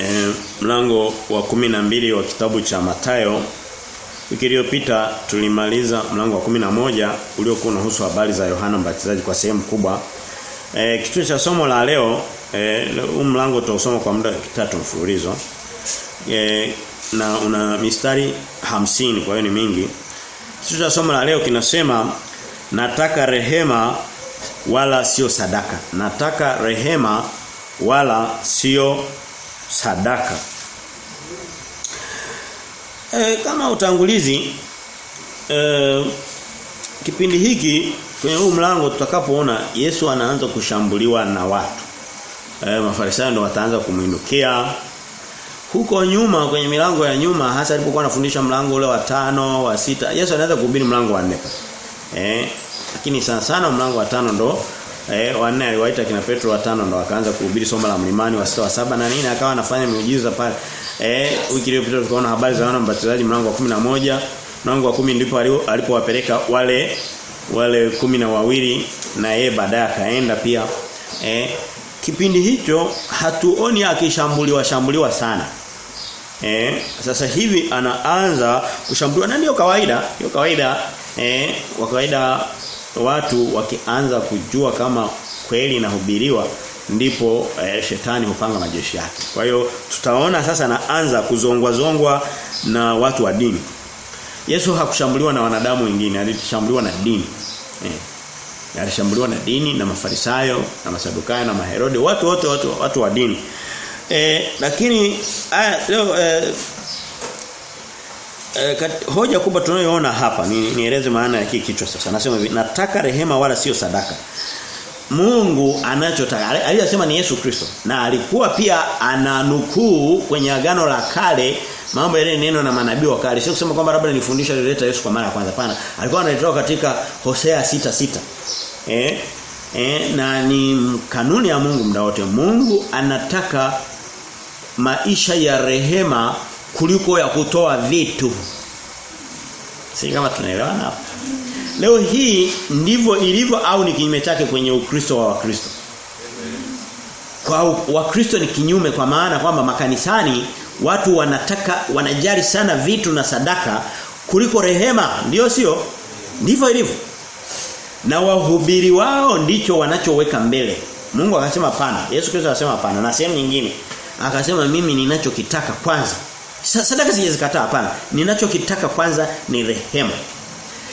e, mlango wa kumi na mbili wa kitabu cha Matayo wiki iliyopita tulimaliza mlango wa kumi na moja uliokuwa unahusu habari za Yohana Mbatizaji kwa sehemu kubwa. E, kichwa cha somo la leo e, mlango tutausoma kwa muda kitatu mfululizo. E, na una mistari hamsini kwa hiyo ni mingi. Kichwa cha somo la leo kinasema nataka rehema wala sio sadaka. Nataka rehema wala sio sadaka. E, kama utangulizi e, kipindi hiki kwenye huu mlango tutakapoona Yesu anaanza kushambuliwa na watu. E, mafarisayo ndio wataanza kumuinukia huko nyuma kwenye milango ya nyuma hasa alipokuwa anafundisha mlango ule wa tano wa sita Yesu anaanza kuhubiri mlango wa nne. Eh lakini sana sana mlango wa tano ndo eh wanne aliwaita kina Petro wa tano ndo akaanza kuhubiri somo la mlimani wa sita wa saba na nini akawa anafanya miujiza pale. Eh wiki iliyopita tukaona habari za wana Mbatizaji mlango wa kumi na moja mlango wa kumi ndipo alipowapeleka wale wale kumi na wawili na yeye baadaye akaenda pia. Eh kipindi hicho hatuoni akishambuliwa shambuliwa sana. Eh, sasa hivi anaanza kushambuliwa na ndio kawaida, ndio kawaida. Eh kwa kawaida watu wakianza kujua kama kweli inahubiriwa ndipo eh, shetani hupanga majeshi yake. Kwa hiyo tutaona sasa naanza kuzongwa zongwa na watu wa dini. Yesu hakushambuliwa na wanadamu wengine, alishambuliwa na dini. Eh. Alishambuliwa na dini na Mafarisayo na Masadukayo na Maherode, watu wote watu, watu watu wa dini. Eh, lakini aya leo e, e, kat, hoja kubwa tunayoona hapa ni nieleze maana ya kichwa sasa. Nasema hivi, nataka rehema wala sio sadaka. Mungu anachotaka aliyosema ni Yesu Kristo. Na alikuwa pia ananukuu kwenye agano la kale mambo yale neno na manabii wa kale. Sio kusema kwamba labda nilifundisha lileta Yesu kwa mara ya kwanza pana alikuwa analitoa katika Hosea sita sita. Eh eh na ni kanuni ya Mungu muda wote. Mungu anataka maisha ya rehema kuliko ya kutoa vitu. Sisi kama tunaelewana hapa. Leo hii ndivyo ilivyo au ni kinyume chake kwenye Ukristo wa Wakristo. Kwa Wakristo ni kinyume kwa maana kwamba makanisani watu wanataka wanajali sana vitu na sadaka kuliko rehema, ndio sio? Ndivyo ilivyo. Na wahubiri wao ndicho wanachoweka mbele. Mungu akasema pana. Yesu Kristo akasema pana na sehemu nyingine akasema mimi ninachokitaka kwanza sadaka sijazikataa hapana. Ninachokitaka kwanza ni rehema.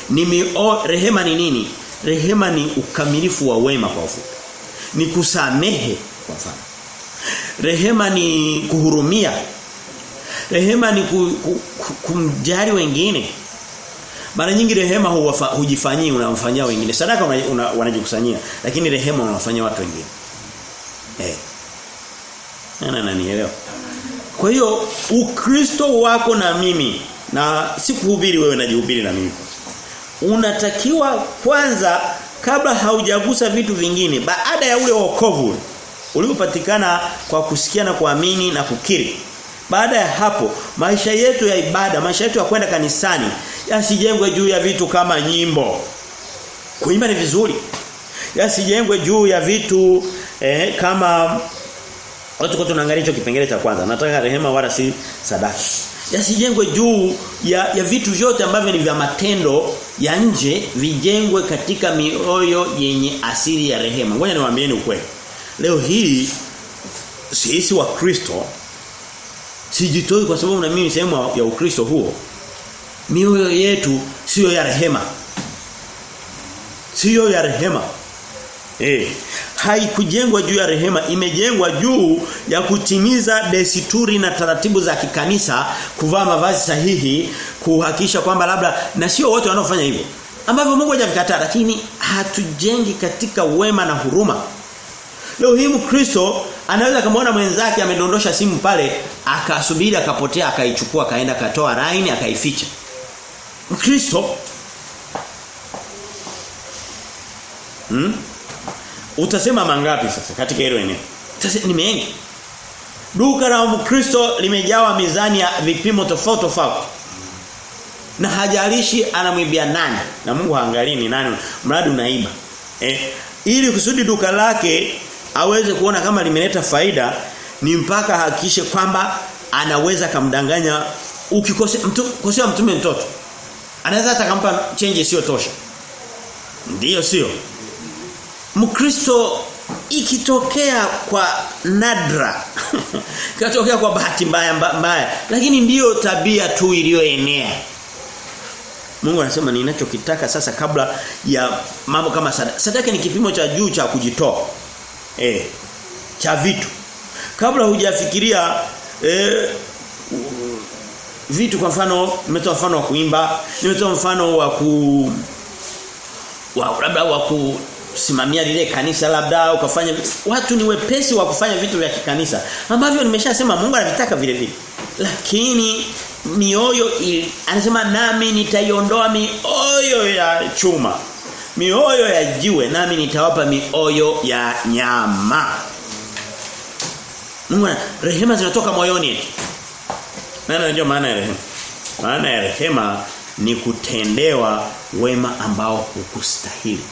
Ni mio, rehema ni nini? Rehema ni ukamilifu wa wema kwa ufupi. Ni kusamehe kwa mfano. Rehema ni kuhurumia. Rehema ni ku, ku, ku, kumjali wengine. Mara nyingi rehema hujifanyii unamfanyia wengine. Sadaka wanajikusanyia una, lakini rehema unawafanyia watu wengine. Eh. Nani nanielewa. Kwa hiyo Ukristo wako na mimi na sikuhubiri wewe najihubiri na mimi. Unatakiwa kwanza kabla haujagusa vitu vingine baada ya ule wokovu uliopatikana kwa kusikia na kuamini na kukiri. Baada ya hapo maisha yetu ya ibada, maisha yetu ya kwenda kanisani yasijengwe juu ya vitu kama nyimbo. Kuimba ni vizuri. Yasijengwe juu ya vitu eh, kama Watu kwa tunaangalia hicho kipengele cha kwanza. Nataka rehema wala si sadaka. Yasijengwe juu ya, ya vitu vyote ambavyo ni vya matendo ya nje vijengwe katika mioyo yenye asili ya rehema. Ngoja niwaambieni ukweli. Leo hii sisi wa Kristo sijitoi kwa sababu na mimi sehemu ya Ukristo huo. Mioyo yetu sio ya rehema. Sio ya rehema. Eh, haikujengwa juu ya rehema, imejengwa juu ya kutimiza desturi na taratibu za kikanisa, kuvaa mavazi sahihi, kuhakikisha kwamba labda na sio wote wanaofanya hivyo. Ambavyo Mungu hajavikataa lakini hatujengi katika wema na huruma. Leo hii Mkristo anaweza kumuona mwenzake amedondosha simu pale, akasubiri akapotea, akaichukua, akaenda akatoa line, akaificha. Mkristo Hmm? Utasema mangapi sasa katika hilo eneo? Sasa ni mengi. Duka la Mkristo limejawa mizani ya vipimo tofauti tofauti. Na hajalishi anamwibia nani na Mungu haangalii ni nani mradi unaiba. Eh, ili kusudi duka lake aweze kuona kama limeleta faida ni mpaka hakikishe kwamba anaweza kumdanganya ukikosea mtu kosea mtume mtoto anaweza atakampa change sio tosha ndiyo sio Mkristo ikitokea kwa nadra ikitokea kwa bahati mbaya mbaya lakini ndiyo tabia tu iliyoenea Mungu anasema ninachokitaka sasa kabla ya mambo kama sadaka. Sadaka ni kipimo cha juu cha kujitoa. Eh. Cha vitu. Kabla hujafikiria eh vitu kwa mfano nimetoa mfano wa kuimba, nimetoa mfano wa ku wa labda wa kusimamia lile kanisa labda ukafanya watu ni wepesi wa kufanya vitu vya kikanisa ambavyo nimeshasema Mungu anavitaka vile vile. Lakini mioyo ili, anasema nami nitaiondoa mioyo ya chuma mioyo ya jiwe nami nitawapa mioyo ya nyama. Mungu rehema zinatoka moyoni. Nani ndio maana ya rehema. Maana ya rehema ni kutendewa wema ambao hukustahili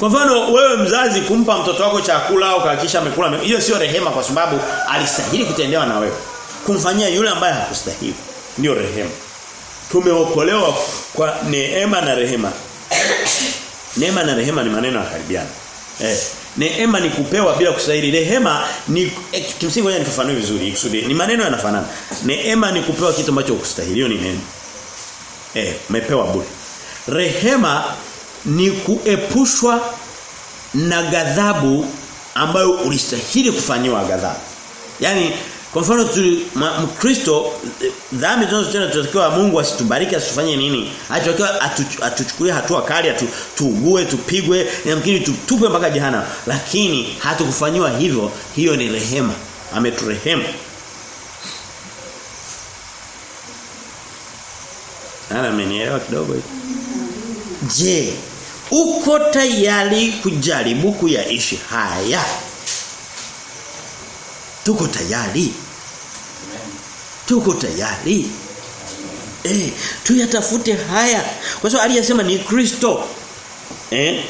kwa mfano wewe mzazi kumpa mtoto wako chakula au kuhakikisha amekula hiyo sio rehema kwa sababu alistahili kutendewa na wewe. Kumfanyia yule ambaye hakustahili ndio rehema. Tumeokolewa kwa neema na rehema. Neema na rehema ni maneno ya karibiana eh neema ni kupewa bila kustahili. Rehema ni eh, kimsingi ngoja nifafanue vizuri kusudi ni maneno yanafanana. Neema ni kupewa kitu ambacho hukustahili hiyo ni neema eh umepewa bure. Rehema ni kuepushwa na ghadhabu ambayo ulistahili kufanyiwa ghadhabu. Yaani kwa mfano Mkristo dhambi tunazotenda tunatakiwa Mungu asitubariki asitufanye nini? Atakiwa atuchukulie hatua kali atu, tuugue tupigwe yamkini tutupe mpaka jehana lakini hatukufanyiwa hivyo hiyo ni rehema. Ameturehemu Ana amenielewa kidogo Je uko tayari kujaribu kuyaishi haya Tuko tayari. Tuko tayari. Eh, tuyatafute haya. Kwa sababu aliyesema ni Kristo. Eh?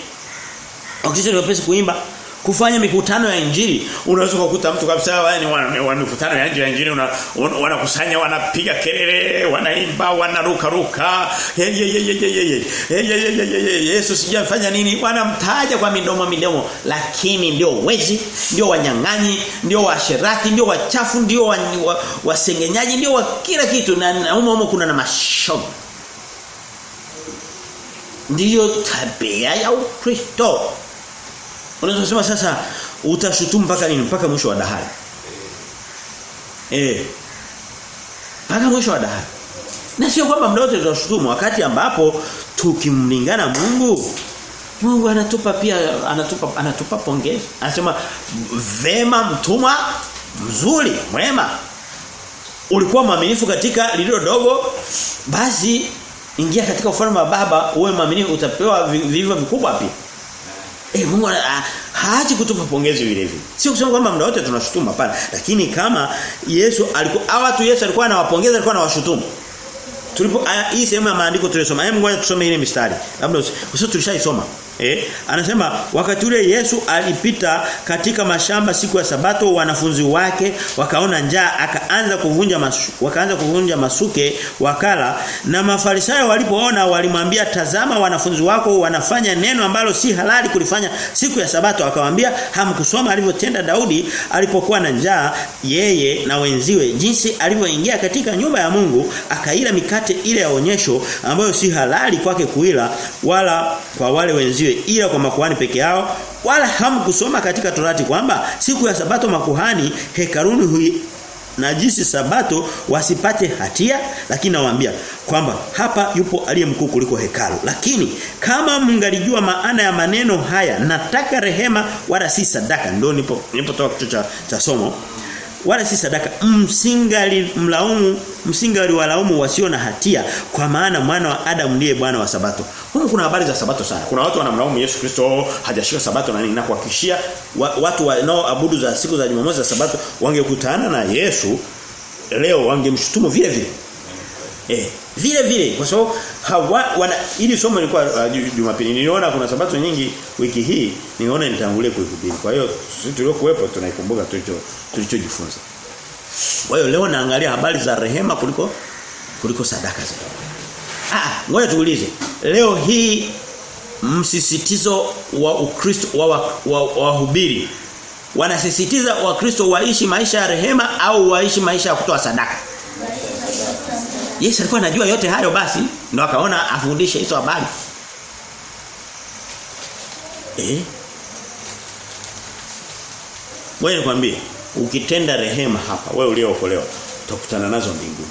Wakati wapesi kuimba kufanya mikutano ya injili unaweza kukuta mtu kabisa yani wana mikutano ya injili injili wanakusanya wanapiga kelele wanaimba wanaruka ruka. Yesu sijafanya nini? Wanamtaja kwa midomo midomo. Lakini ndio wezi ndio wanyang'anyi ndio washerati ndio wachafu ndio wasengenyaji ndio wa kila kitu. Na humo humo kuna na mashoga. Ndiyo tabia ya Ukristo Unaweza kusema sasa utashutumu mpaka nini? Mpaka mwisho wa dahari. Eh. Mpaka mwisho wa dahari. Na sio kwamba muda wote tutashutumu wakati ambapo tukimlingana Mungu Mungu anatupa pia anatupa anatupa pongezi. Anasema vema mtumwa mzuri, mwema. Ulikuwa mwaminifu katika lililo dogo basi ingia katika ufalme wa baba uwe mwaminifu utapewa vivyo vikubwa pia. Eh Mungu haachi kutupa pongezi vile vile. Sio kusema kwamba muda wote tunashutuma hapana, lakini kama Yesu alikuwa hawa Yesu alikuwa anawapongeza alikuwa anawashutumu. Tulipo hii sehemu ya maandiko tulisoma. Hebu ngoja tusome ile mistari. Labda usio tulishaisoma. Eh, anasema wakati ule Yesu alipita katika mashamba siku ya sabato wanafunzi wake wakaona njaa akaanza kuvunja wakaanza kuvunja masuke wakala na mafarisayo walipoona walimwambia tazama wanafunzi wako wanafanya neno ambalo si halali kulifanya siku ya sabato. Akamwambia hamkusoma alivyotenda Daudi alipokuwa na njaa yeye na wenziwe jinsi alivyoingia katika nyumba ya Mungu akaila mikate ile ya onyesho ambayo si halali kwake kuila wala kwa wale wenziwe ila kwa makuhani peke yao wala hamkusoma katika torati kwamba siku ya sabato makuhani hekaruni hui najisi sabato wasipate hatia lakini nawaambia kwamba hapa yupo aliye mkuu kuliko hekalu. Lakini kama mngalijua maana ya maneno haya nataka rehema wala si sadaka. Ndio nipo nipotoa kitu cha, cha somo. Wala si sadaka. Msingali mlaumu msingali walaumu wasio na hatia kwa maana mwana wa Adam ndiye bwana wa sabato huko kuna habari za sabato sana kuna watu wanamlaumu Yesu Kristo hajashika sabato na nini na kuhakikishia wa, watu wanaoabudu za siku za Jumamosi za sabato wangekutana na Yesu leo wangemshutumu vile vile Eh, vile vile kwa sababu hawa wana ili somo lilikuwa uh, Jumapili niliona kuna sabato nyingi wiki hii niona nitangulie kuihubiri. Kwa hiyo sisi tuliokuwepo tunaikumbuka tulicho tulichojifunza. Kwa hiyo leo naangalia habari za rehema kuliko kuliko sadaka zetu. Ah, ngoja tuulize. Leo hii msisitizo wa Ukristo wa wahubiri wa, wa wanasisitiza wakristo waishi maisha ya rehema au waishi maisha ya kutoa sadaka. Yesu alikuwa anajua yote hayo basi ndio akaona afundishe hizo habari. Eh? Wewe nikwambie ukitenda rehema hapa wewe uliookolewa utakutana nazo mbinguni.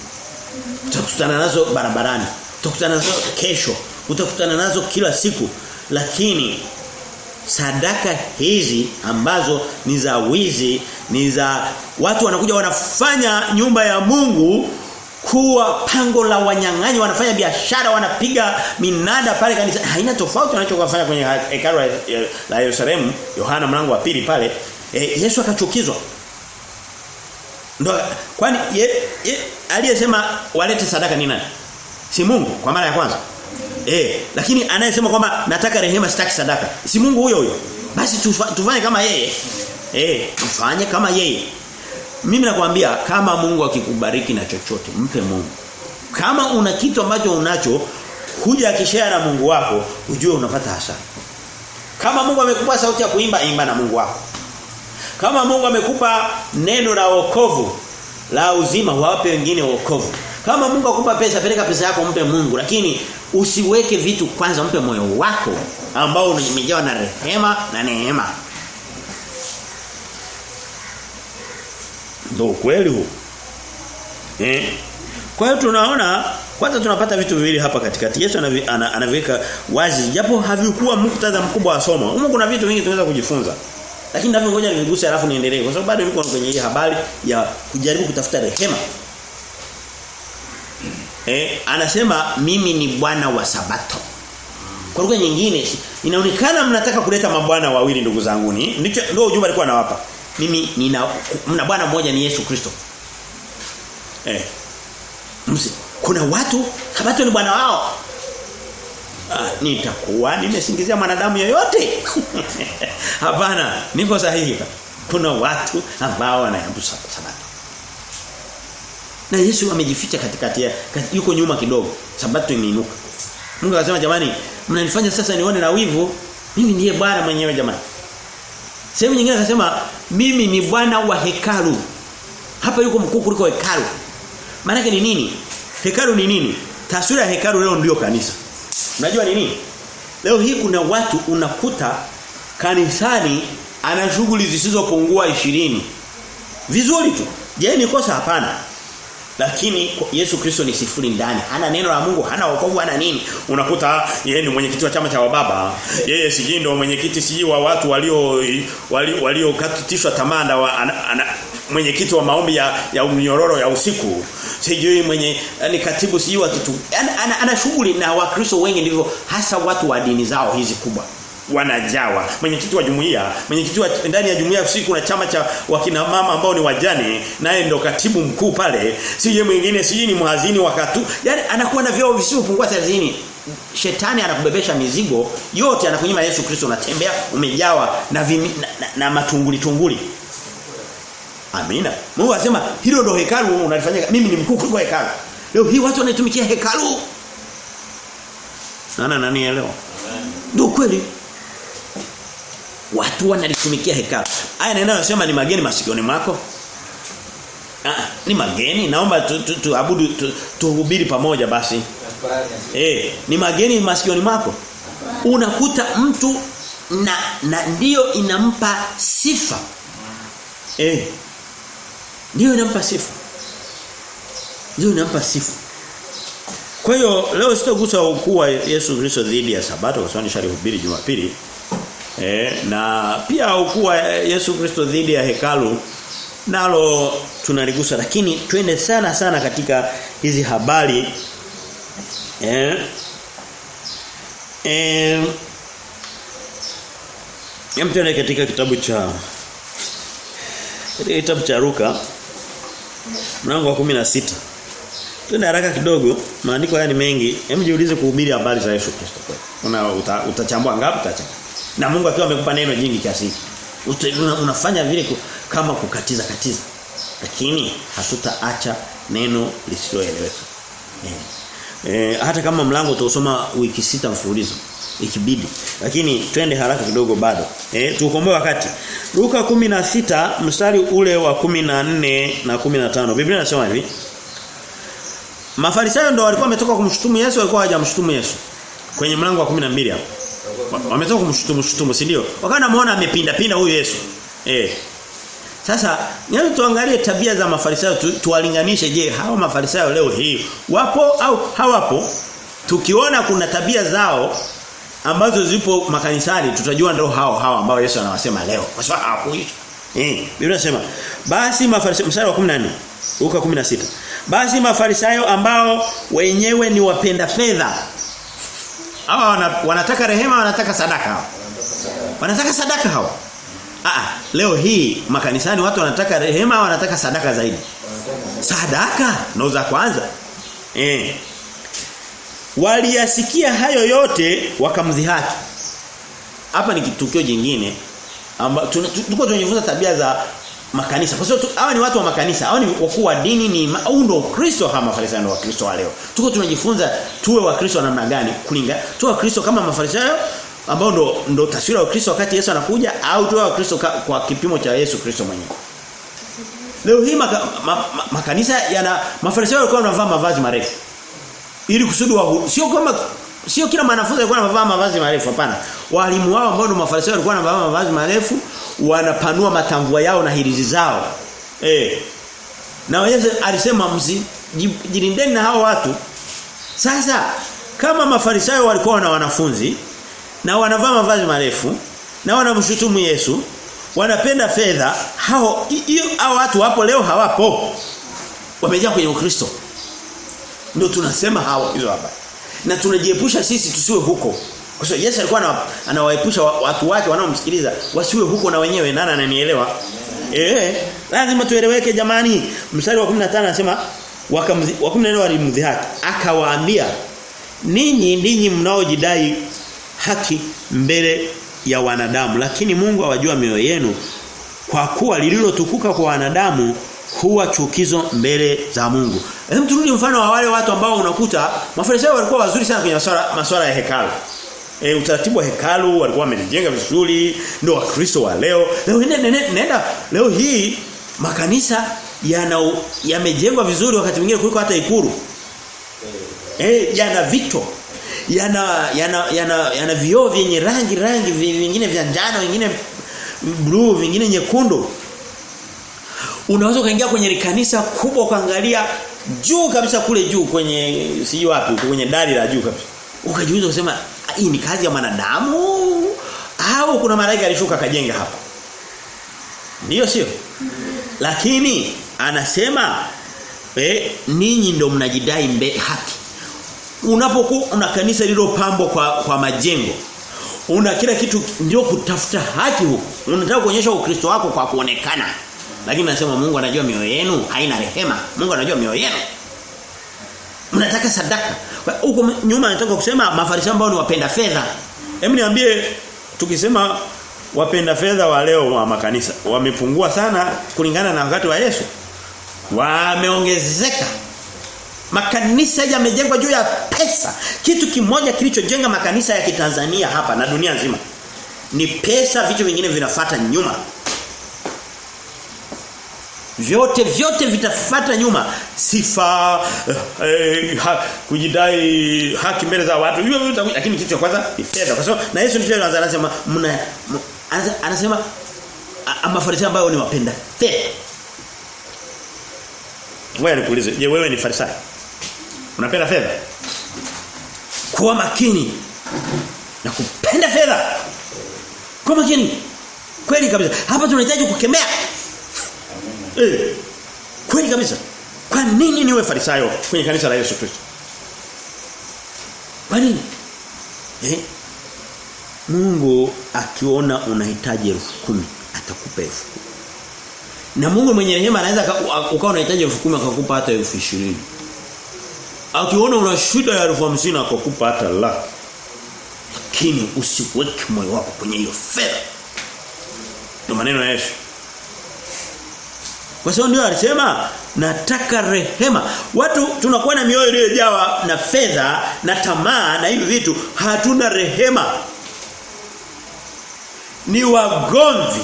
Utakutana nazo barabarani. Utakutana nazo kesho. Utakutana nazo kila siku. Lakini sadaka hizi ambazo ni za wizi, ni za watu wanakuja wanafanya nyumba ya Mungu kuwa pango la wanyang'anyi wanafanya biashara wanapiga minada pale kanisa haina tofauti wanachofanya kwenye hekalu la Yerusalemu Yohana mlango wa pili pale e, Yesu akachukizwa ndo kwani aliyesema walete sadaka ni nani si Mungu kwa mara ya kwanza eh lakini anayesema kwamba nataka rehema sitaki sadaka si Mungu huyo huyo basi tufanye kama yeye eh tufanye kama yeye mimi nakwambia kama Mungu akikubariki na chochote mpe Mungu. Kama una kitu ambacho unacho huja akishare na Mungu wako ujue unapata hasara. Kama Mungu amekupa sauti ya kuimba imba na Mungu wako. Kama Mungu amekupa neno la wokovu la uzima wape wengine wokovu. Kama Mungu akupa pesa peleka pesa yako mpe Mungu lakini usiweke vitu kwanza mpe moyo wako ambao umejawa na rehema na neema. Ndio kweli huo. Eh? Kwa hiyo tunaona kwanza tunapata vitu viwili hapa katikati. Yesu anaviweka wazi japo havikuwa muktadha mkubwa wa somo. Huko kuna vitu vingi tunaweza kujifunza. Lakini ndivyo ngoja niguse alafu niendelee kwa sababu bado niko kwenye hii habari ya kujaribu kutafuta rehema. Eh, anasema mimi ni bwana wa sabato. Kwa lugha nyingine inaonekana mnataka kuleta mabwana wawili ndugu zangu ni ndicho ndio ujumbe alikuwa anawapa mimi nina mna bwana mmoja ni Yesu Kristo. Eh. Msi, kuna watu sabato ni bwana wao. Nitakuwa nimesingizia mwanadamu yoyote. Hapana, niko sahihi. Kuna watu ambao wanayabusa sabato. Na Yesu amejificha katikati ya yuko nyuma kidogo. Sabato imeinuka. Mungu akasema jamani, mnanifanya sasa nione na wivu. Mimi ndiye bwana mwenyewe jamani. Sehemu nyingine akasema mimi ni bwana wa hekalu. Hapa yuko mkuu kuliko hekalu. Maana ni nini? Hekalu ni nini? Taswira ya hekalu leo ndio kanisa. Unajua nini? Leo hii kuna watu unakuta kanisani ana shughuli zisizopungua ishirini Vizuri tu. Je, ni kosa hapana? Lakini Yesu Kristo ni sifuri ndani. Hana neno la Mungu, hana wokovu, hana nini. Unakuta yeye ni mwenyekiti wa chama cha wababa. Yeye sijindo mwenyekiti siji wa watu walio walio waliokatishwa tamaa na wa, mwenyekiti wa maombi ya ya mnyororo ya usiku. Sijui mwenye ni katibu sijui watu ana, ana, ana shughuli na wakristo wengi ndivyo hasa watu wa dini zao hizi kubwa. Wanajawa. Mwenyekiti wa jumuiya mwenyekiti ndani ya jumuiya usiku kuna chama cha wakina mama ambao ni wajane naye ndo katibu mkuu pale. Sije mwingine sije ni mhazini wakatu yani anakuwa na vyao visivyopungua 30 shetani anakubebesha mizigo yote anakunyima Yesu Kristo unatembea umejawa na, na, na, na matunguli tunguli Amina Mungu anasema hilo ndo hekalu unalifanyia mimi ni mkuu kuliko hekalu leo hii watu wanatumikia hekalu nana nani elewa ndio kweli Watu wanalitumikia hekalu. Aya ninayosema ni mageni masikioni mwako. Ah, ni mageni. Naomba tuabudu tu, tu, tuhubiri tu pamoja basi. Eh, ni mageni masikioni mwako. Unakuta mtu na na ndio inampa sifa. Eh. Ndio inampa sifa. Ndio inampa sifa. Kwa hiyo leo sitogusa ukuu wa Yesu Kristo dhidi ya Sabato kwa sababu nishalihubiri Jumapili. E, na pia ukuu wa Yesu Kristo dhidi ya hekalu nalo tunaligusa lakini twende sana sana katika hizi habari eh eh katika kitabu cha kitabu cha Luka mlango wa 16 tuna haraka kidogo. Maandiko haya ni mengi. Hem jiulize kuhubiri habari za Yesu Kristo kweli. Una uta, utachambua ngapi utachambua. Na Mungu akiwa amekupa neno jingi kiasi hiki. Una, unafanya vile kama kukatiza katiza. Lakini hatutaacha neno lisiloeleweka. Eh. Eh, hata kama mlango utausoma wiki sita mfululizo ikibidi. Lakini twende haraka kidogo bado. Eh tukomboe wakati. Luka 16 mstari ule wa 14 na 15. Biblia inasema hivi. Mafarisayo ndio walikuwa wametoka kumshutumu Yesu walikuwa hawajamshutumu Yesu. Kwenye mlango wa 12 hapo. Wametoka kumshutumu shutumu si ndio? Wakawa namuona amepinda pinda huyu Yesu. Eh. Sasa nyani tuangalie tabia za Mafarisayo tu, tuwalinganishe je hawa Mafarisayo leo hii wapo au hawapo? Tukiona kuna tabia zao ambazo zipo makanisani tutajua ndio hao hao ambao Yesu anawasema leo. Kwa sababu hawakuishi. Eh, Biblia inasema basi Mafarisayo mstari wa 14 Luka 16 basi mafarisayo ambao wenyewe ni wapenda fedha. Hawa wana, wanataka rehema wanataka sadaka hawa. Wanataka sadaka hawa. Ah, leo hii makanisani watu wanataka rehema wanataka sadaka zaidi. Sadaka ndo za kwanza. Eh. Waliyasikia hayo yote wakamdhihaki. Hapa ni kitukio jingine ambapo tunajifunza tabia za makanisa. Kwa sababu hawa ni watu wa makanisa, hawa ni wakuu wa dini ni au ndio Kristo kama Mafarisayo ndio Wakristo wa leo. Tuko tunajifunza tuwe wa Kristo namna gani? Kulinga tuwe wa Kristo kama Mafarisayo ambao ndo ndo taswira ya Kristo wakati Yesu anakuja au tuwe wa Kristo kwa kipimo cha Yesu Kristo mwenyewe. Leo hii maka, ma, ma, makanisa yana Mafarisayo walikuwa wanavaa mavazi marefu. Ili kusudi wa sio kama sio kila mwanafunzi alikuwa anavaa mavazi marefu hapana. Walimu wao ambao ndio Mafarisayo walikuwa wanavaa mavazi marefu wanapanua matambua yao na hirizi zao. Eh. Na Yesu alisema mzi jilindeni na hao watu. Sasa kama Mafarisayo walikuwa na wanafunzi na wanavaa mavazi marefu na wanamshutumu Yesu, wanapenda fedha, hao hao watu wapo leo hawapo. Wamejaa kwenye Ukristo. Ndio tunasema hawa hizo hapa. Na tunajiepusha sisi tusiwe huko. Kwa sababu Yesu alikuwa anawaepusha watu wake wanaomsikiliza wasiwe huko na wenyewe nani ananielewa? Eh, lazima tueleweke jamani. Mstari wa 15 anasema wa 14 walimdhihaki. Akawaambia ninyi ninyi mnaojidai haki mbele ya wanadamu lakini Mungu awajua mioyo yenu kwa kuwa lililotukuka kwa wanadamu huwa chukizo mbele za Mungu. Hem turudi mfano wa wale watu ambao unakuta Mafarisayo walikuwa wazuri sana kwenye masuala masuala ya hekalu. E, utaratibu wa hekalu walikuwa wamejenga vizuri ndio wakristo wa leo. Leo nenda leo hii makanisa yana yamejengwa vizuri wakati mwingine kuliko hata ikuru. Eh yana vito yana yana yana, yana vioo vyenye rangi rangi vingine vya njano vingine blue vingine nyekundu unaweza kaingia kwenye kanisa kubwa kaangalia juu kabisa kule juu kwenye sijui wapi kwenye dari la juu kabisa. Ukajiuliza kusema hii ni kazi ya manadamu au kuna malaika alishuka kajenga hapa? Ndio sio? Lakini anasema eh ninyi ndio mnajidai mbe haki. Unapokuwa una kanisa lililopambwa kwa kwa majengo una kila kitu ndio kutafuta haki huko. Unataka kuonyesha ukristo wako kwa kuonekana lakini nasema Mungu anajua mioyo yenu haina rehema. Mungu anajua mioyo yenu. Mnataka sadaka. Huko nyuma nataka kusema mafarisayo ambao ni wapenda fedha. Hebu niambie tukisema wapenda fedha wa leo wa makanisa wamepungua sana kulingana na wakati wa Yesu? Wameongezeka. Makanisa yamejengwa juu ya pesa. Kitu kimoja kilichojenga makanisa ya Kitanzania hapa na dunia nzima ni pesa, vitu vingine vinafata nyuma. Vyote vyote vitafata nyuma. Sifa eh, ha, kujidai haki mbele za watu. Hiyo lakini kitu cha kwanza ni fedha. Kwa sababu na Yesu ndiye anaanza anasema mna anasema mafarisayo ambao ni wapenda fedha. Wewe nikuulize, je wewe ni farisayo? Unapenda fedha? Kuwa makini na kupenda fedha. Kuwa makini. Kweli kabisa. Hapa tunahitaji kukemea. Eh. Kweli kabisa. Kwa nini niwe farisayo kwenye kanisa la Yesu Kristo? Kwa nini? Eh? Mungu akiona unahitaji elfu kumi atakupa elfu kumi. Na Mungu mwenye rehema anaweza ukawa unahitaji elfu kumi akakupa hata elfu ishirini Akiona una shida ya elfu hamsini akakupa hata laki. Lakini usiweke moyo wako kwenye hiyo fedha. Ndio maneno ya Yesu. Kwa sababu ndio alisema nataka rehema. Watu tunakuwa na mioyo iliyojawa na fedha na tamaa na hivi vitu hatuna rehema. Ni wagomvi,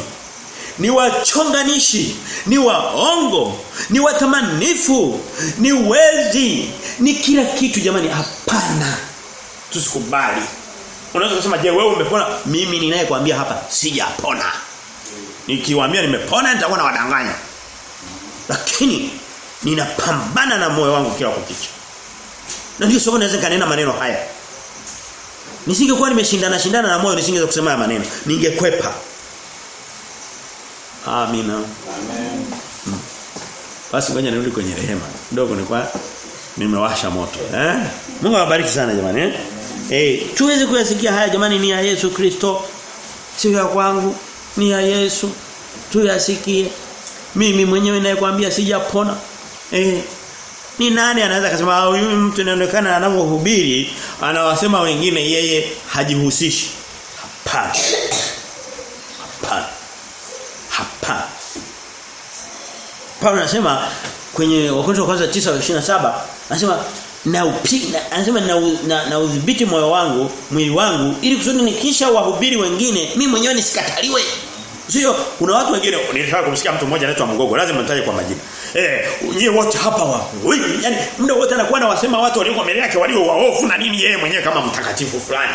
ni wachonganishi, ni waongo, ni watamanifu, ni wezi, ni kila kitu jamani hapana. Tusikubali. Unaweza kusema je wewe umepona? Mimi ninayekwambia hapa sijapona. Nikiwaambia nimepona nitakuwa nawadanganya. Lakini ninapambana na moyo wangu kila kukicha. Na ndio sababu naweza kanena maneno haya. Nisingekuwa nimeshindana shindana na moyo nisingeweza kusema haya maneno. Ningekwepa. Amina. Amen. Hmm. Basi ngoja nirudi kwenye rehema. Ndogo nilikuwa nimewasha moto, eh? Mungu awabariki sana jamani, eh? Eh, tuweze kuyasikia haya jamani ni ya Yesu Kristo. Sio ya kwangu, ni ya Yesu. Tuyasikie. Mimi mwenyewe ninayekwambia sijapona. Eh. Ni nani anaweza kusema huyu mtu inaonekana anavyohubiri anawasema wengine yeye hajihusishi. Hapana. Hapana. Hapana. Paulo anasema kwenye Wakorintho wa kwanza 9:27 anasema na upinga anasema na, na, na udhibiti moyo wangu mwili wangu ili kusudi nikisha wahubiri wengine mimi mwenyewe nisikataliwe Sio kuna watu wengine nilitaka kumsikia mtu mmoja anaitwa Mgogo lazima nitaje kwa majina. Eh nyie wote hapa wapo. Yaani muda wote anakuwa anawasema watu walio mbele yake walio waofu na nini yeye mwenyewe kama mtakatifu fulani.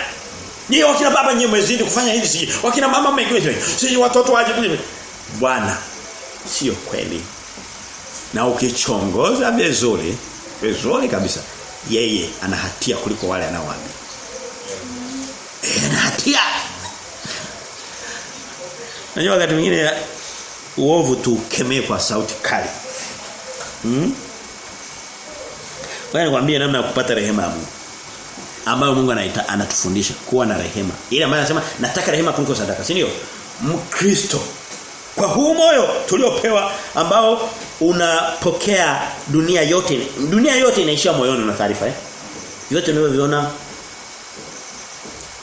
Nyie wakina baba nyie mwezidi kufanya hivi siji. Wakina mama mmegwe. Siji watoto waje kule. Bwana sio kweli. Na ukichongoza vizuri, vizuri kabisa, yeye ana hatia kuliko wale anaowaambia. Eh, ana hatia. Najua wakati mwingine uovu tuukemee kwa sauti kali. Hmm? Wewe nikwambie namna ya kupata rehema ya Mungu. Ambayo Mungu anaita anatufundisha kuwa na rehema. Ile ambayo anasema nataka rehema kuliko sadaka, si ndio? Mkristo kwa huu moyo tuliopewa ambao unapokea dunia yote. Dunia yote inaishia moyoni na taarifa eh. Yote unavyoviona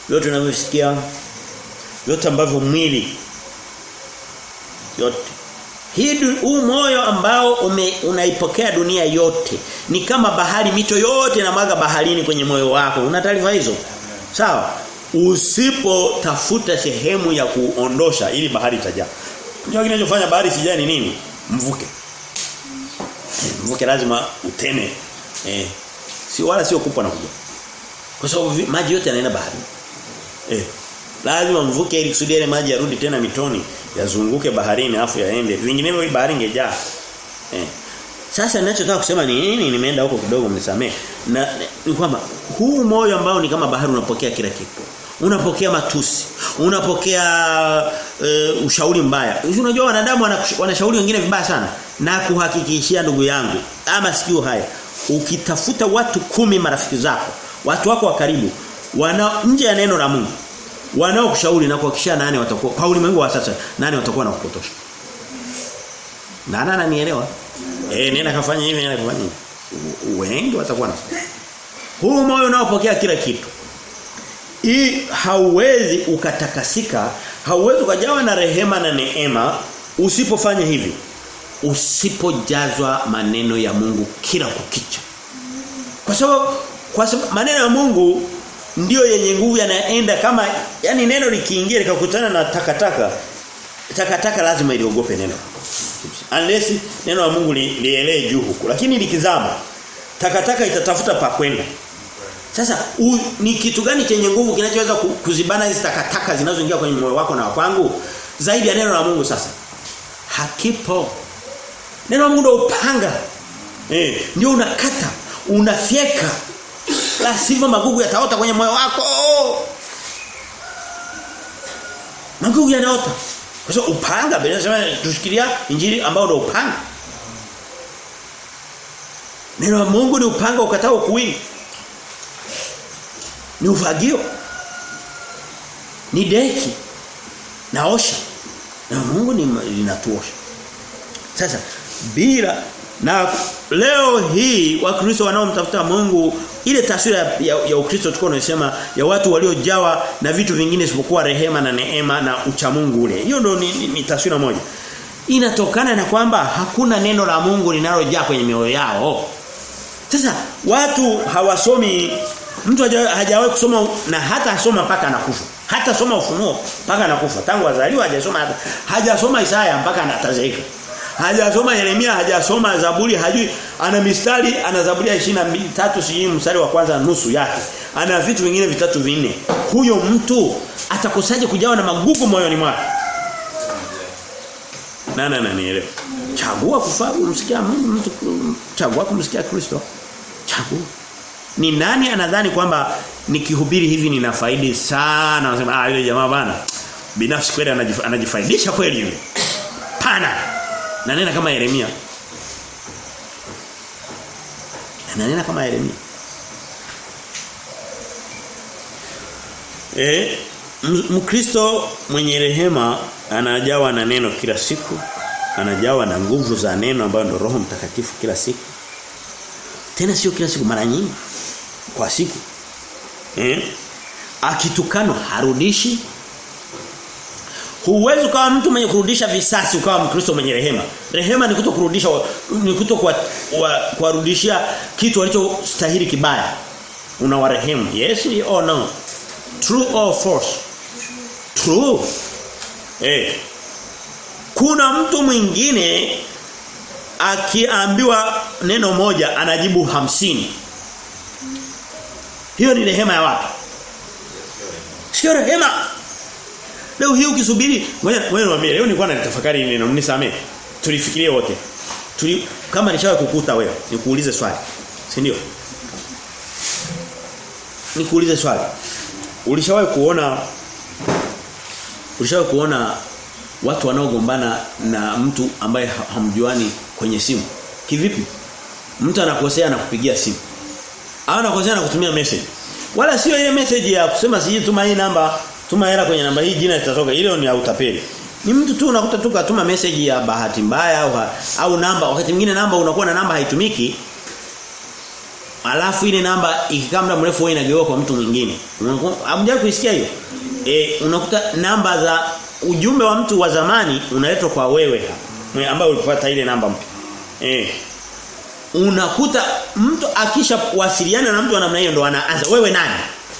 yote unavyosikia yote ambavyo mwili yote hii huu moyo ambao ume, unaipokea dunia yote ni kama bahari mito yote na maga baharini kwenye moyo wako una taarifa hizo sawa usipotafuta sehemu ya kuondosha ili bahari itajaa Unajua kinachofanya bahari sijae ni nini? Mvuke. Mvuke lazima uteme. Eh. Si wala sio kupa na kuja. Kwa sababu maji yote yanaenda bahari. Eh. Lazima mvuke ili kusudi ile maji yarudi tena mitoni, yazunguke baharini afu yaende. Vinginevyo bahari ingejaa. Eh. Sasa ninachotaka kusema ni nini? Nimeenda huko kidogo mnisamee. Na ni kwamba huu moyo ambao ni kama bahari unapokea kila kitu unapokea matusi unapokea uh, ushauri mbaya unajua wanadamu wanashauri wengine vibaya sana na kuhakikishia ndugu yangu ama sikio haya ukitafuta watu kumi marafiki zako watu wako wa karibu wana nje ya neno la Mungu wanao kushauri na kuhakikishia nani watakuwa kwa ulimwengu wa sasa nani watakuwa na kupotosha nani ananielewa? Eh nenda kafanya hivi nenda kafanya wengi watakuwa na huu moyo unaopokea kila kitu. Hii hauwezi ukatakasika, hauwezi ukajawa na rehema na neema usipofanya hivi. Usipojazwa maneno ya Mungu kila kukicha. Kwa sababu kwa sababu maneno ya Mungu ndiyo yenye nguvu yanaenda kama yani neno likiingia likakutana na takataka takataka taka lazima iliogope neno. Unless neno la Mungu lielee li juu huku. Lakini likizama takataka itatafuta pa kwenda. Sasa u, ni kitu gani chenye nguvu kinachoweza kuzibana hizi takataka zinazoingia kwenye moyo wako na kwangu zaidi ya neno la Mungu sasa? Hakipo. Neno la Mungu ndio upanga. Eh, ndio unakata, unafyeka. La sivyo magugu yataota kwenye moyo wako. Magugu yanaota. Kwa sababu upanga Biblia inasema tushikilia injili ambao ndio upanga. Neno la Mungu ni upanga ukatao kuwili ni ufagio ni deki naosha na Mungu ni linatuosha sasa bila Na leo hii wakristo wanaomtafuta Mungu ile taswira ya, ya, Ukristo tuko tunasema ya watu waliojawa na vitu vingine isipokuwa rehema na neema na uchamungu ule. Hiyo ndio ni, ni, ni taswira moja. Inatokana na kwamba hakuna neno la Mungu linalojaa kwenye mioyo yao. Sasa watu hawasomi mtu hajawahi kusoma na hata asoma mpaka anakufa. Hata soma ufunuo mpaka anakufa. Tangu azaliwa hajasoma hata hajasoma Isaya mpaka anatazeeka. Hajasoma Yeremia, hajasoma Zaburi, hajui ana mistari, ana Zaburi ya 23 sijui mstari wa kwanza nusu yake. Ana vitu vingine vitatu vinne. Huyo mtu atakosaje kujawa na magugu moyoni mwake? Na na na nielewe. Chagua kufaa kumsikia mtu chagua kumsikia Kristo. Chagua. Ni nani anadhani kwamba nikihubiri hivi nina faida sana anasema ah yule jamaa bana binafsi kweli anajifaidisha kweli yule. Pana. Na nena kama Yeremia. Na nena kama Yeremia. Eh Mkristo mwenye rehema anajawa na neno kila siku, anajawa na nguvu za neno ambayo ndio Roho Mtakatifu kila siku. Tena sio kila siku mara nyingi kwa siku. Eh? Akitukano harudishi. Huwezi ukawa mtu mwenye kurudisha visasi ukawa Mkristo mwenye rehema. Rehema ni kuto kurudisha ni kuto kuwarudishia kitu walichostahili kibaya. Unawarehemu. Yes or no? True or false? True. Eh. Kuna mtu mwingine akiambiwa neno moja anajibu hamsini Hiyo ni rehema ya wapi? Sio rehema. Leo hii ukisubiri, ngoja ngoja niwaambie, leo nilikuwa nalitafakari neno mnisamee. Tulifikirie wote. Tuli kama nishawe kukuta wewe, nikuulize swali. Si ndio? Nikuulize swali. Ulishawahi kuona Ulishawahi kuona watu wanaogombana na mtu ambaye hamjuani kwenye simu? Kivipi? Mtu anakosea na kupigia simu. Au anakosea na kutumia message. Wala sio ile message ya kusema siji tuma hii namba, tuma hela kwenye namba hii jina litatoka. Ile ni utapeli. Ni mtu tu unakuta tu katuma message ya bahati mbaya au au namba wakati mwingine namba unakuwa na namba haitumiki. Alafu ile namba ikikaa muda mrefu wewe inageuka kwa mtu mwingine. Hamjawahi kuisikia hiyo? E, unakuta namba za ujumbe wa mtu wa zamani unaletwa kwa wewe hapa ambaye ulipata ile namba mpya. Eh unakuta mtu akisha wasiliana na mtu wa namna hiyo ndo anaanza wewe nani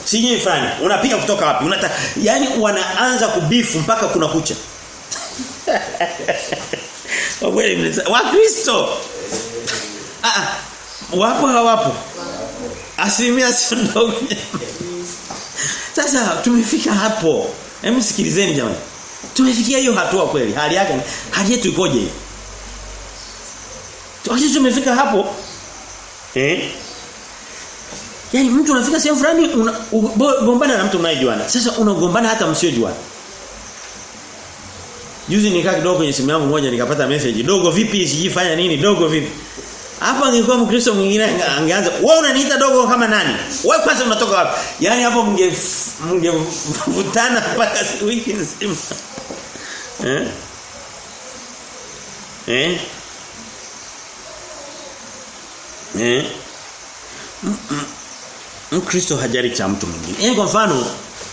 sijui fulani. Unapiga kutoka wapi? Unata yani wanaanza kubifu mpaka kuna kucha Wakristo. Kristo ah. Wapo hawapo? Asilimia sio ndogo. Sasa tumefika hapo. Hebu sikilizeni jamani. Tumefikia hiyo hatua kweli. Hali yake hali yetu ikoje? Wakati tumefika hapo eh Yaani mtu unafika sehemu fulani unagombana na mtu unayejuana. Sasa unagombana hata msiojuana. Juzi nikaa kidogo kwenye simu yangu moja nikapata message, "Dogo vipi? Sijifanya nini? Dogo vipi?" Hapa angekuwa Mkristo mwingine angeanza, "Wewe unaniita dogo kama nani? Wewe kwanza unatoka wapi?" Yaani hapo mnge mngevutana mpaka wiki nzima. Eh? Eh? Eh? Mkristo hajari cha mtu mwingine. Yaani kwa mfano,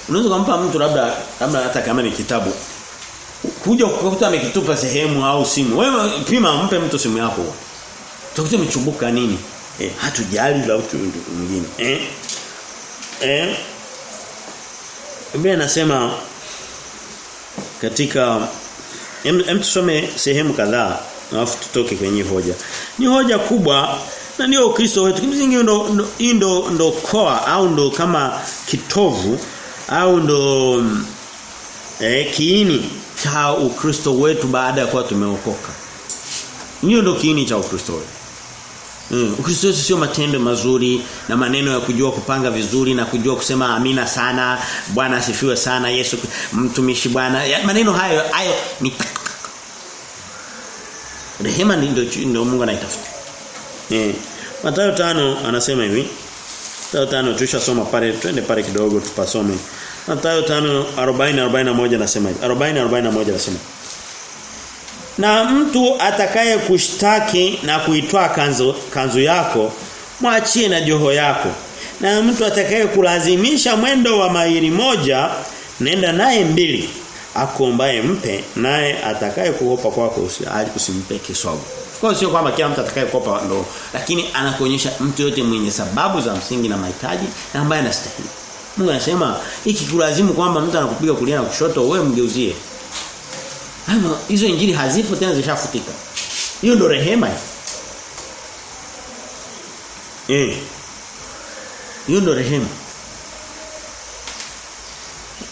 unaweza kumpa mtu labda labda hata kama ni kitabu. Kuja kukuta amekitupa sehemu au simu. Wewe pima mpe mtu simu yako. Utakuta mchumbuka nini? Eh, hatujali la mtu mwingine. Eh? Eh? Biblia inasema katika hem tusome sehemu kadhaa alafu tutoke kwenye hoja. Ni hoja kubwa na ndio Ukristo wetu. Kimsingi ndo ndo ndo koa au ndo kama kitovu au ndo eh, kiini cha Ukristo wetu baada ya kuwa tumeokoka. Hiyo ndo kiini cha Ukristo wetu. Mm, Ukristo wetu sio matendo mazuri na maneno ya kujua kupanga vizuri na kujua kusema amina sana, Bwana asifiwe sana, Yesu mtumishi Bwana. Maneno hayo hayo ni Rehema ndio ndio Mungu anaitafuta. Eh. Mathayo tano anasema hivi. Mathayo tano tushasoma pale twende pale kidogo tupasome. Mathayo 5:40 41 anasema hivi. 40 41 anasema. Na mtu atakaye kushtaki na kuitoa kanzu, kanzu yako mwachie na joho yako. Na mtu atakaye kulazimisha mwendo wa maili moja nenda naye mbili. Akombaye mpe naye atakaye kuopa kwako usimpe kisogo. Kwa sio kwamba kila mtu atakaye kuopa ndo lakini anakuonyesha mtu yote mwenye sababu za msingi na mahitaji na ambaye anastahili. Mungu anasema hiki kulazimu kwamba mtu anakupiga kulia na kushoto wewe mgeuzie. Ama hizo injili hazipo tena zishafutika. Hiyo ndo rehema. Eh. Hiyo ndo rehema.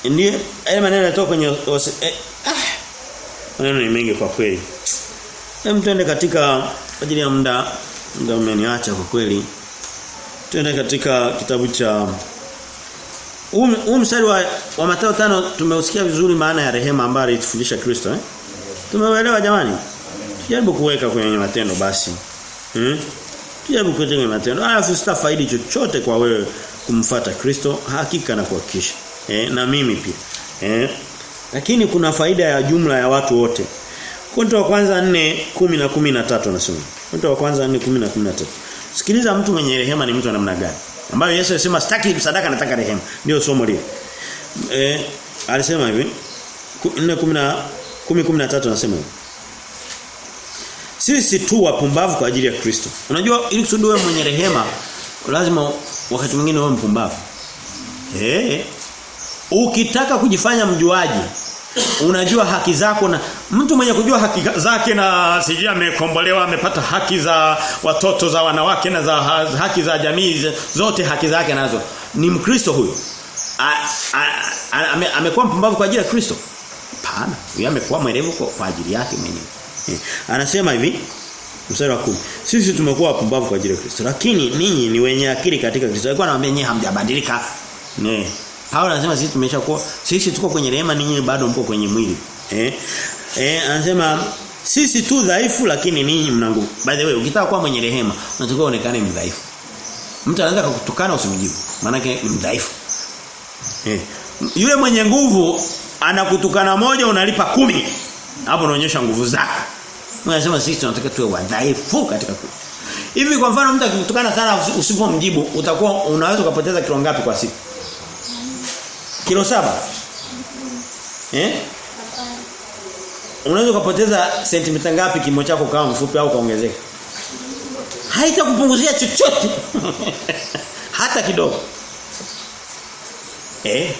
Ndiyo yale maneno yanatoka kwenye eh, ah, maneno ni mengi kwa kweli. Hem tuende katika ajili ya muda muda umeniacha kwa kweli. Tuende katika kitabu cha huu mstari wa, wa Mathayo tano tumeusikia vizuri maana ya rehema ambayo alitufundisha Kristo eh? Tumeelewa jamani? Tujaribu kuweka kwenye matendo basi. Hmm? Tujaribu kuweka kwenye matendo. Alafu sitafaidi chochote kwa wewe kumfata Kristo hakika na kuhakikisha. Eh, na mimi pia. Eh? Lakini kuna faida ya jumla ya watu wote. Korinto wa kwanza 4 10 na 13 nasema. Korinto wa kwanza 4 10 na 13. Sikiliza mtu mwenye rehema ni mtu wa namna gani? Ambayo Yesu alisema sitaki sadaka nataka rehema. Ndio somo lile. Eh alisema hivi 4 10 13 anasema hivi. Sisi tu wapumbavu kwa ajili ya Kristo. Unajua ili kusudi wewe mwenye rehema lazima wakati mwingine wewe mpumbavu. Eh Ukitaka kujifanya mjuaji unajua haki zako na mtu mwenye kujua haki zake na sijui amekombolewa amepata haki za watoto za wanawake na za haki za jamii zote haki zake nazo ni mkristo ame, amekuwa mpumbavu kwa ajili ya Kristo? Hapana. Yeye amekuwa mwerevu kwa, kwa ajili yake mwenyewe. Eh. anasema hivi mstari wa 10 sisi tumekuwa wapumbavu kwa ajili ya Kristo lakini ninyi ni wenye akili katika Kristo. Alikuwa anawaambia nyinyi hamjabadilika. Ne Paulo anasema sisi tumeshakuwa sisi tuko kwenye rehema ninyi bado mko kwenye mwili. Eh? Eh anasema sisi tu dhaifu lakini ninyi mna nguvu. By the way ukitaka kuwa mwenye rehema unatakiwa uonekane mdhaifu. Mtu anaweza kukutukana usimjibu. Maana yake ni mdhaifu. Eh. Yule mwenye nguvu anakutukana moja unalipa kumi Hapo unaonyesha nguvu zako. Unasema sisi tunataka tuwe wadhaifu katika kuwa. Hivi kwa mfano mtu akikutukana sana usipomjibu utakuwa unaweza kupoteza kilo ngapi kwa siku? Kilo saba Eh? Unaweza kupoteza sentimita ngapi kimo chako kama mfupi au kaongezeka? Haitakupunguzia chochote. Hata kidogo. Eh?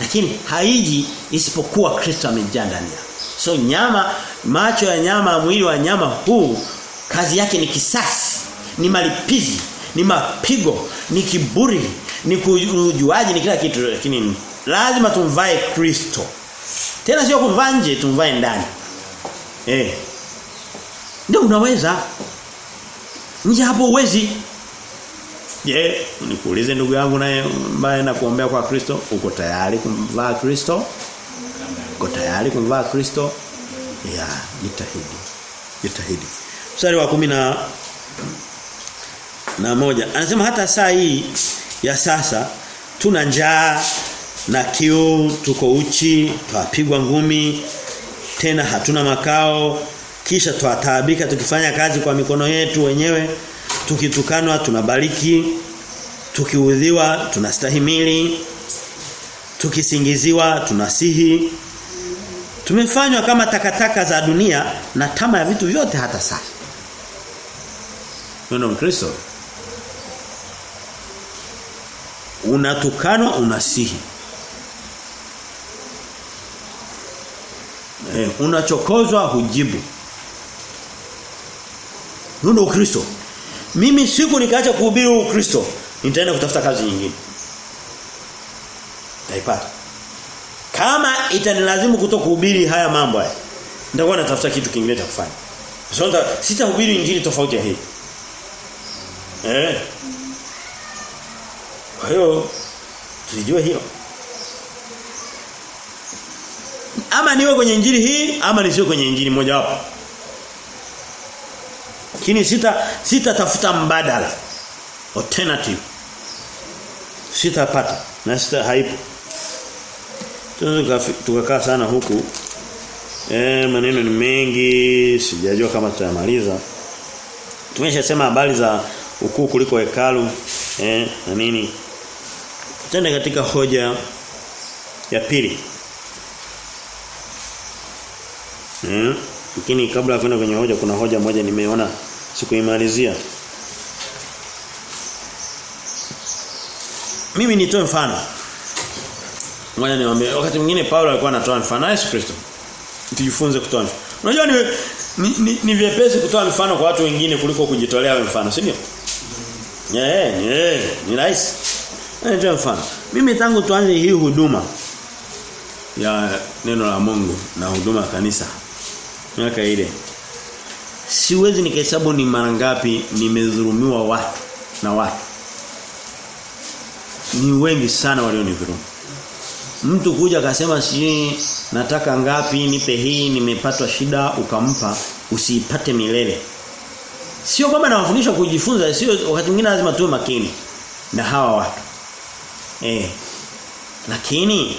Lakini haiji isipokuwa Kristo amejaa ndani yako. So nyama macho ya nyama mwili wa nyama huu kazi yake ni kisasi, ni malipizi, ni mapigo, ni kiburi, ni kujuaji ni kila kitu lakini lazima tumvae Kristo. Tena sio kumvaa nje tumvae ndani. Eh. Ndio unaweza. Nje hapo uwezi. Je, yeah, nikuulize ndugu yangu naye ambaye nakuombea kwa Kristo, uko tayari kumvaa Kristo? Uko tayari kumvaa Kristo? Ya, jitahidi. Jitahidi. Mstari wa kumi na na moja. Anasema hata saa hii ya sasa tuna njaa na kiu tuko uchi twapigwa ngumi tena hatuna makao. Kisha twataabika tukifanya kazi kwa mikono yetu wenyewe tukitukanwa tunabariki tukiudhiwa tunastahimili tukisingiziwa tunasihi. Tumefanywa kama takataka za dunia na tama ya vitu vyote hata sasa. Ndio Mkristo unatukanwa unasihi. Eh, unachokozwa hujibu. Ndio Ukristo. Mimi siku nikaacha kuhubiri Ukristo nitaenda kutafuta kazi nyingine. Taipata kama itanilazimu kuto kuhubiri haya mambo haya nitakuwa natafuta kitu kingine cha kufanya. Sasa sitahubiri injili tofauti ya hii. Eh kwa hiyo tujue hilo. Ama niwe kwenye injili hii ama nisiwe kwenye injili moja wapo. Lakini sita sitatafuta mbadala alternative. Sitapata na sita haipo. Tunaweza tukakaa sana huku Eh maneno ni mengi, sijajua kama tutamaliza. Tumeshasema habari za ukuu kuliko hekalu eh na nini. Tende katika hoja ya pili. Eh lakini kabla ya kwenda kwenye hoja kuna hoja moja nimeona sikuimalizia. Mimi nitoe mfano. Ngoja niombe. wakati mwingine Paulo alikuwa anatoa mfano Yesu Kristo. Tujifunze kutoa mfano. Unajua ni ni, ni, ni vyepesi kutoa mfano kwa watu wengine kuliko kujitolea wewe mfano, si ndio? Eh, yeah, ni rahisi. Nitoe mfano. Mimi tangu tuanze hii huduma ya neno la Mungu na huduma ya kanisa miaka ile siwezi nikahesabu ni mara ngapi nimedhulumiwa watu na watu ni wengi sana walionidhulumu mtu kuja akasema si nataka ngapi nipe hii nimepatwa shida ukampa usiipate milele. Sio kwamba nawafundisha kujifunza sio wakati mwingine lazima tuwe makini na hawa watu eh. Lakini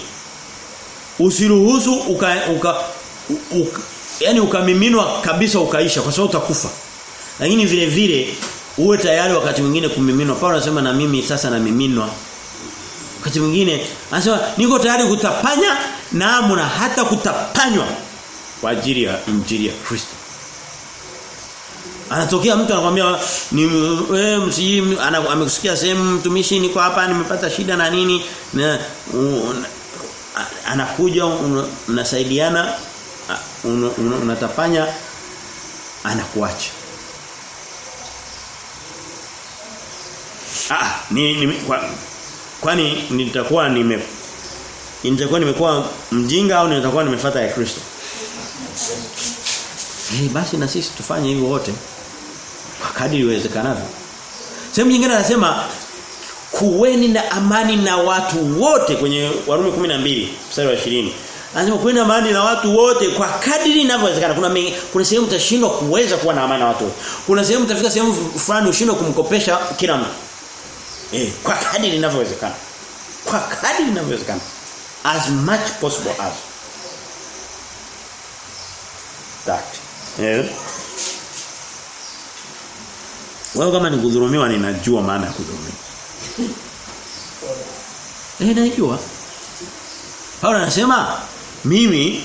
usiruhusu uka, uka, uka yani ukamiminwa kabisa ukaisha kwa sababu utakufa. Lakini vile vile uwe tayari wakati mwingine kumiminwa. Paulo anasema na mimi sasa namiminwa. Wakati mwingine anasema niko tayari kutapanya naamu na hata kutapanywa kwa ajili ya injili ya Kristo Anatokea mtu anakuambia ni wewe msi amekusikia sehemu mtumishi niko hapa nimepata shida na nini. Na anakuja mnasaidiana un, un, unatapanya anakuacha. Ah ni, ni kwa, kwani nitakuwa nime nitakuwa nimekuwa mjinga au nitakuwa nimefuata ya Kristo? Eh basi na sisi tufanye hivyo wote kwa kadri iwezekanavyo. Sehemu nyingine anasema kuweni na amani na watu wote kwenye Warumi 12 mstari wa 20. Anasema kuweni na amani na watu wote kwa kadri inavyowezekana. Kuna mingi, kuna sehemu utashindwa kuweza kuwa na amani na watu wote. Kuna sehemu utafika sehemu fulani ushindwe kumkopesha kila mtu. Eh, kwa kadri inavyowezekana. Kwa kadri inavyowezekana. As much possible as that. Eh. Wewe kama ni kudhulumiwa ninajua maana ya kudhulumiwa. Eh najua. Paulo anasema mimi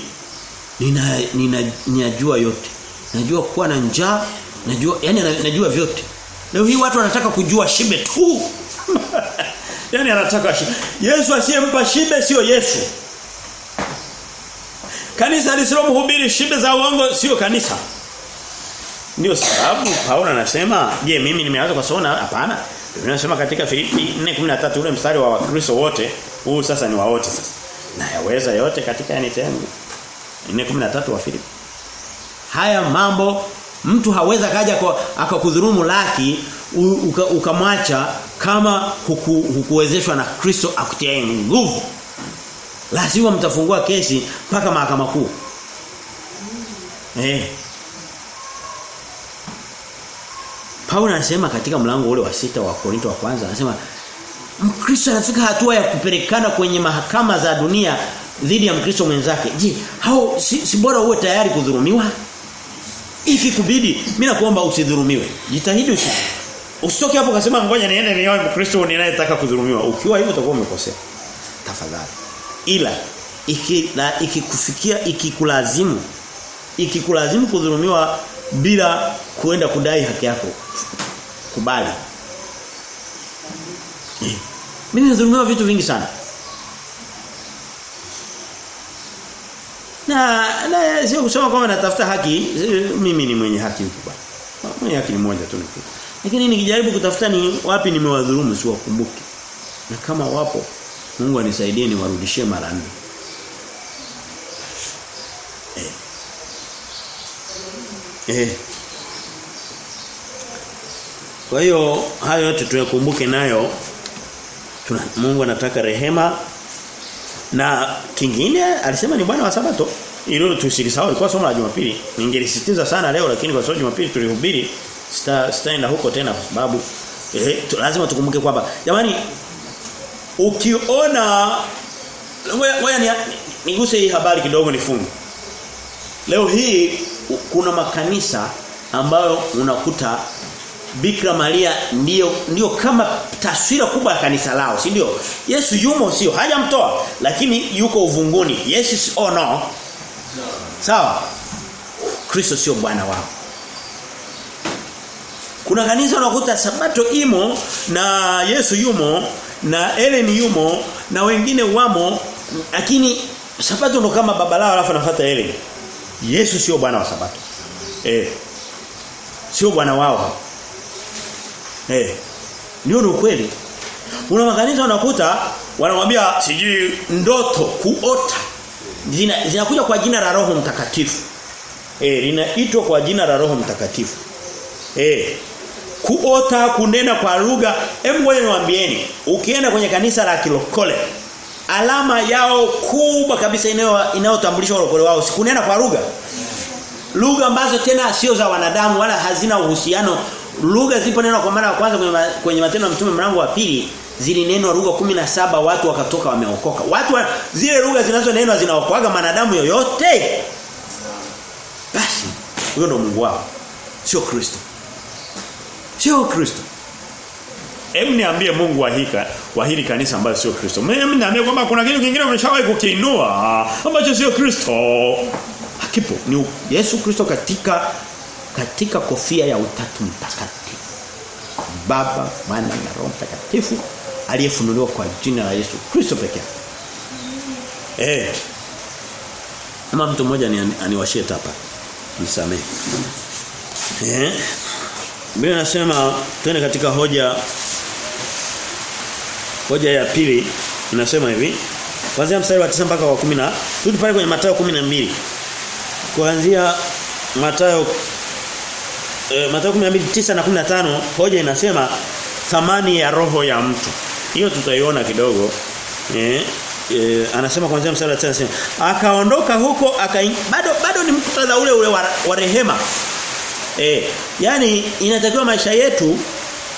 nina ninajua yote. Najua kuwa na njaa, najua yani najua vyote. Leo hii watu wanataka kujua shibe tu. yani anataka shibe. Yesu asiyempa shibe sio Yesu. Kanisa lisilomhubiri shibe za uongo sio kanisa. Ndio sababu Paulo anasema, je, mimi nimeanza kwa sona? Hapana. Biblia inasema katika Filipi 4:13 ule mstari wa Wakristo wote, huu sasa ni wa wote sasa. Na yaweza yote katika yanitengu. 4:13 wa Filipi. Haya mambo mtu haweza kaja akakudhulumu laki ukamwacha uka kama huku, hukuwezeshwa na Kristo akutie nguvu. Lazima mtafungua kesi mpaka mahakama kuu. Eh. Paulo anasema katika mlango ule wa sita wa Korinto wa kwanza anasema Mkristo anafika hatua ya kupelekana kwenye mahakama za dunia dhidi ya Mkristo mwenzake. Je, hao si, si bora uwe tayari kudhulumiwa? Ikikubidi, mimi nakuomba usidhulumiwe. Jitahidi usi. Usitoke hapo ukasema ngoja niende nione Mkristo ninayetaka kudhulumiwa. Ukiwa hivyo utakuwa umekosea. Tafadhali. Ila ikikufikia ikikulazimu ikikulazimu kudhulumiwa bila kuenda kudai haki yako. Kubali. Mimi nadhulumiwa vitu vingi sana. Na na sio kusema kwamba natafuta haki mimi ni mwenye haki huko bwana. Mwenye haki ni moja tu. Lakini nikijaribu kutafuta ni wapi nimewadhulumu siwakumbuki. Na kama wapo Mungu anisaidie niwarudishie mara nne Eh. Kwa hiyo hayo yote tuyakumbuke nayo. Mungu anataka rehema na kingine alisema ni bwana wa sabato. Hilo tusilisahau ilikuwa somo la Jumapili. Ningelisisitiza sana leo lakini kwa sababu Jumapili tulihubiri sita sitaenda huko tena kwa sababu eh, tu, lazima tukumbuke kwamba jamani ukiona ngoja ni, niguse hii habari kidogo nifunge. Leo hii kuna makanisa ambayo unakuta Bikira Maria ndio ndio kama taswira kubwa ya kanisa lao, si ndio? Yesu yumo sio, hajamtoa lakini yuko uvunguni. Yes or no? Sawa? Kristo sio bwana wao. Kuna kanisa unakuta sabato imo na Yesu yumo na Ellen yumo na wengine wamo lakini sabato ndo kama baba lao alafu anafuata Ellen. Yesu sio bwana wa sabato. Eh. Sio bwana wao. Eh. Ndio ni ukweli. Una makanisa unakuta wanamwambia sijui ndoto kuota zina zinakuja kwa jina la Roho Mtakatifu. Eh, linaitwa kwa jina la Roho Mtakatifu. Eh. Kuota, kunena kwa lugha. Hebu ngoja niwaambieni, ukienda kwenye kanisa la Kilokole, alama yao kubwa kabisa inayo inayotambulisha ulokole wao sikunena kwa lugha. Lugha ambazo tena sio za wanadamu wala hazina uhusiano. Lugha zipo neno kwa mara ya kwanza kwenye, kwenye matendo ya mtume mlango wa pili zilinenwa lugha 17 watu wakatoka wameokoka. Watu wa, zile lugha zinazonenwa zinaokoaga wanadamu yoyote. Basi huyo ndo Mungu wao. Sio Kristo. Sio Kristo. Hebu niambie Mungu wa hika wa hili kanisa ambalo sio Kristo. Mimi niambie kwamba kuna kitu kingine umeshawahi kukiinua ambacho sio Kristo. Hakipo. Ni Yesu Kristo katika katika kofia ya utatu mtakatifu. Baba, Mwana na Roho Mtakatifu aliyefunuliwa kwa jina la Yesu Kristo pekee. Eh. Kama mtu mmoja ni aniwashie tapa. Nisamee. Eh. Biblia inasema twende katika hoja hoja ya pili inasema hivi. Kuanzia mstari wa 9 mpaka wa 10 turudi pale kwenye Mathayo 12. Kuanzia Mathayo e, Mathayo 12:9 na 15 hoja inasema thamani ya roho ya mtu. Hiyo tutaiona kidogo. Eh E, anasema kuanzia mstari wa 9 anasema akaondoka huko aka bado bado ni mkutadha ule ule wa, wa rehema Eh, yani inatakiwa maisha yetu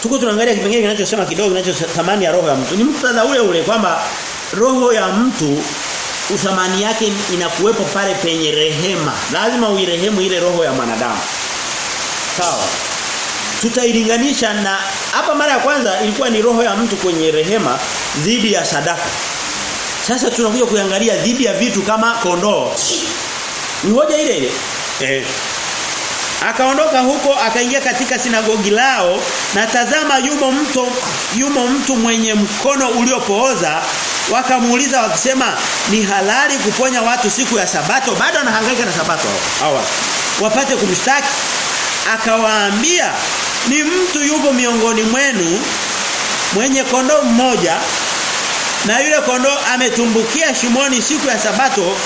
tuko tunaangalia kipengele kinachosema kidogo kinachothamani ya roho ya mtu. Ni muktadha ule ule kwamba roho ya mtu uthamani yake inakuwepo pale penye rehema. Lazima uirehemu ile roho ya mwanadamu. Sawa. Tutailinganisha na hapa mara ya kwanza ilikuwa ni roho ya mtu kwenye rehema dhidi ya sadaka. Sasa tunakuja kuangalia dhidi ya vitu kama kondoo. Ni hoja ile ile. Eh, Akaondoka huko akaingia katika sinagogi lao na tazama yumo mtu yumo mtu mwenye mkono uliopooza. Wakamuuliza wakisema ni halali kuponya watu siku ya sabato? Bado anahangaika na sabato hawa. Wapate kumshtaki. Akawaambia ni mtu yupo miongoni mwenu mwenye kondoo mmoja na yule kondoo ametumbukia shimoni siku ya sabato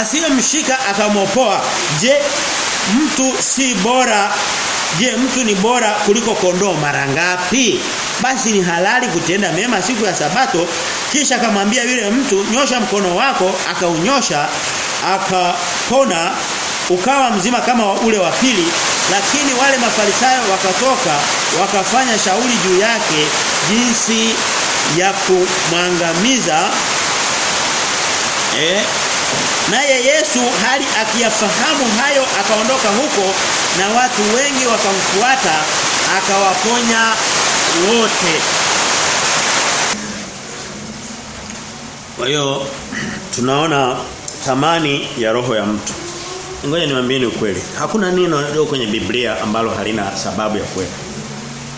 asiyemshika akamwopoa. Je mtu si bora. Je mtu ni bora kuliko kondoo mara ngapi? Basi ni halali kutenda mema siku ya sabato kisha akamwambia yule mtu nyosha mkono wako. Akaunyosha akapona ukawa mzima kama ule wa pili. Lakini wale mafarisayo wakatoka wakafanya shauri juu yake jinsi ya kumwangamiza eh Naye Yesu hali akiyafahamu hayo akaondoka huko na watu wengi wakamfuata akawaponya wote. Kwa hiyo tunaona thamani ya roho ya mtu. Ngoja niwaambieni ukweli. Hakuna neno leo kwenye Biblia ambalo halina sababu ya kweli.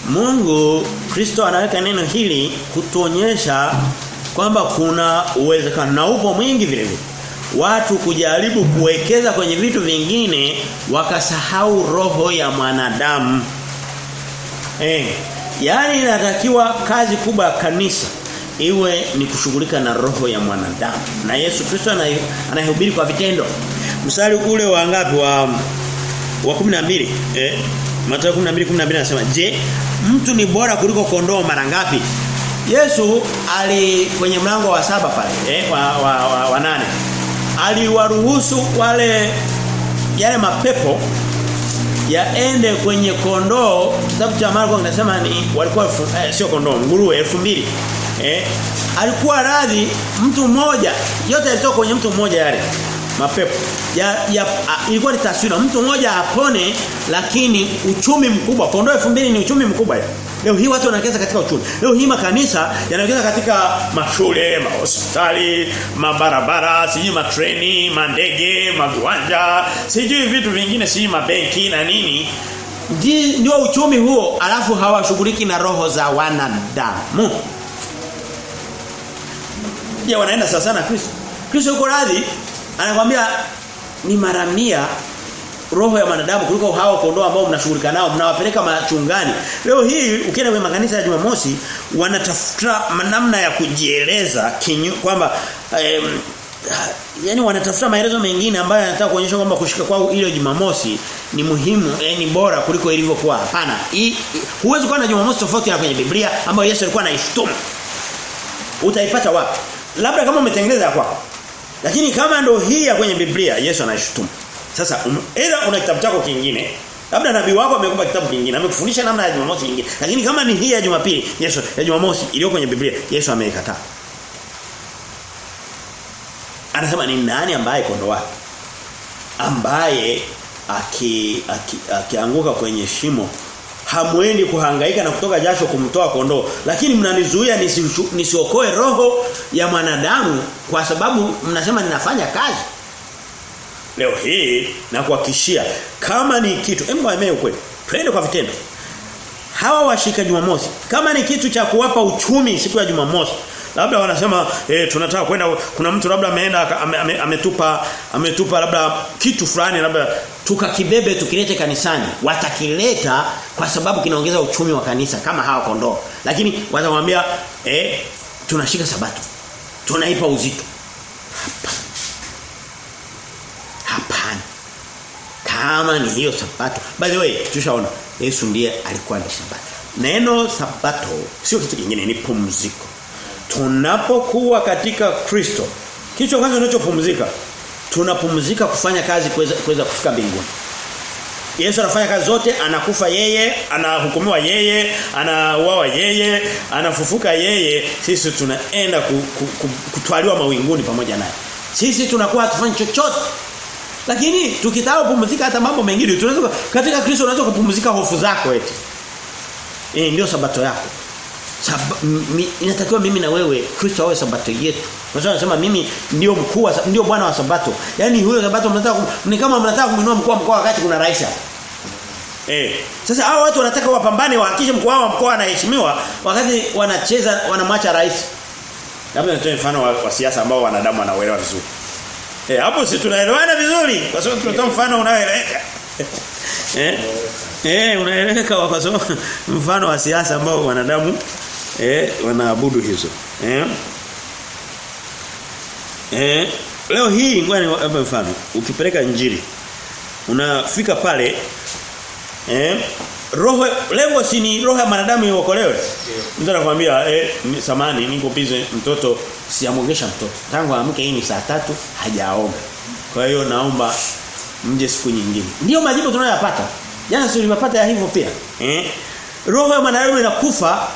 Mungu Kristo anaweka neno hili kutuonyesha kwamba kuna uwezekano na upo mwingi vile vile watu kujaribu kuwekeza kwenye vitu vingine wakasahau roho ya mwanadamu. Eh, yani inatakiwa kazi kubwa ya kanisa iwe ni kushughulika na roho ya mwanadamu. Na Yesu Kristo anahubiri kwa vitendo. Mstari ule wa ngapi wa wa 12 eh Mathayo 12:12 anasema, "Je, mtu ni bora kuliko kondoo mara ngapi?" Yesu ali kwenye mlango wa saba pale eh wa wa, wa, wa nane aliwaruhusu wale yale mapepo yaende kwenye kondoo kitabu cha Marko kinasema ni walikuwa eh, sio kondoo nguruwe 2000 eh alikuwa radhi mtu mmoja yote yalitoka kwenye mtu mmoja yale mapepo. Ya, ya a, ilikuwa ni taswira. Mtu mmoja apone lakini uchumi mkubwa kondoo 2000 ni uchumi mkubwa. Ya. leo hii watu wanawekeza katika uchumi. Leo hii makanisa yanawekeza katika mashule mahospitali mabarabara sijui matreni mandege maviwanja sijui vitu vingine sijui mabenki na nini. Ndio uchumi huo alafu hawashughuliki na roho za wanadamu. Je, wanaenda sawa sana Kristo? Kristo yuko radhi anakuambia ni mara mia roho ya wanadamu kuliko hao kondoo ambao mnashughulika nao mnawapeleka machungani. Leo hii ukienda kwenye makanisa ya Jumamosi wanatafuta namna ya kujieleza kwamba eh, yani wanatafuta maelezo mengine ambayo yanataka kuonyesha kwamba kushika kwao ile Jumamosi ni muhimu eh, ni bora kuliko ilivyokuwa. Hapana. Huwezi kuwa na Jumamosi tofauti na kwenye Biblia ambayo Yesu alikuwa anaishtumu. Utaipata wapi? Labda kama umetengeneza kwako. Lakini kama ndo hii ya kwenye Biblia Yesu anaishutumu. Sasa um, ila una kitabu chako kingine labda nabii wako amekupa kitabu kingine amekufundisha namna ya Jumamosi nyingine lakini kama ni hii ya Jumapili Yesu ya Jumamosi iliyo kwenye Biblia Yesu ameikataa anasema ni nani ambaye kondo wake ambaye akianguka aki, aki kwenye shimo hamwendi kuhangaika na kutoka jasho kumtoa kondoo. Lakini mnanizuia nisiokoe nisi roho ya mwanadamu kwa sababu mnasema ninafanya kazi. Leo hii na kuhakishia kama ni kitu hebu waemee ukweli. Twende kwa vitendo. Hawa washika Jumamosi. Kama ni kitu cha kuwapa uchumi siku ya Jumamosi labda wanasema eh tunataka kwenda kuna mtu labda ameenda ame, ame, ametupa ametupa labda kitu fulani labda tukakibebe tukilete kanisani. Watakileta kwa sababu kinaongeza uchumi wa kanisa kama hawa kondoo. Lakini watamwambia eh tunashika sabato. Tunaipa uzito. Hapana. Kama ni hiyo sabato. By the way tushaona Yesu ndiye alikuwa ni sabato. Neno sabato sio kitu kingine ni pumziko tunapokuwa katika Kristo kicho kwanza unachopumzika tunapumzika kufanya kazi kuweza kufika mbinguni. Yesu anafanya kazi zote anakufa yeye anahukumiwa yeye anauawa yeye anafufuka yeye. Sisi tunaenda ku, ku, ku, kutwaliwa mawinguni pamoja naye. Sisi tunakuwa hatufanyi chochote. Lakini tukitaka kupumzika hata mambo mengine tunaweza katika Kristo unaweza kupumzika hofu zako eti. Eh ndio sabato yako inatakiwa mimi na wewe Kristo awe sabato yetu. Unaweza anasema mimi ndio mkuu ndio bwana wa sabato. Yaani huyo sabato mnataka ni kama mnataka kumwinua mkuu wa mkoa wakati kuna rais hapa. Eh. Sasa hao watu wanataka wapambane wahakikishe mkuu wa mkoa anaheshimiwa wakati wanacheza wanamwacha rais. Labda nitoe mfano wa, wa siasa ambao wanadamu wanaelewa vizuri. Eh hapo si tunaelewana vizuri kwa sababu tunatoa mfano unaoeleweka. eh? Eh unaeleweka kwa sababu mfano wa siasa ambao wanadamu eh wanaabudu hizo. Eh? Eh leo hii ngoja niwape mfano. Ukipeleka injili unafika pale eh roho lengo si ni roho ya mwanadamu iokolewe. Mtu anakuambia eh samani niko bize mtoto siamogesha mtoto. Tangu amke hii ni saa tatu hajaoga. Kwa hiyo naomba mje siku nyingine. Ndio majibu tunayoyapata. Jana si ulipata ya hivyo pia. Eh? Roho ya mwanadamu inakufa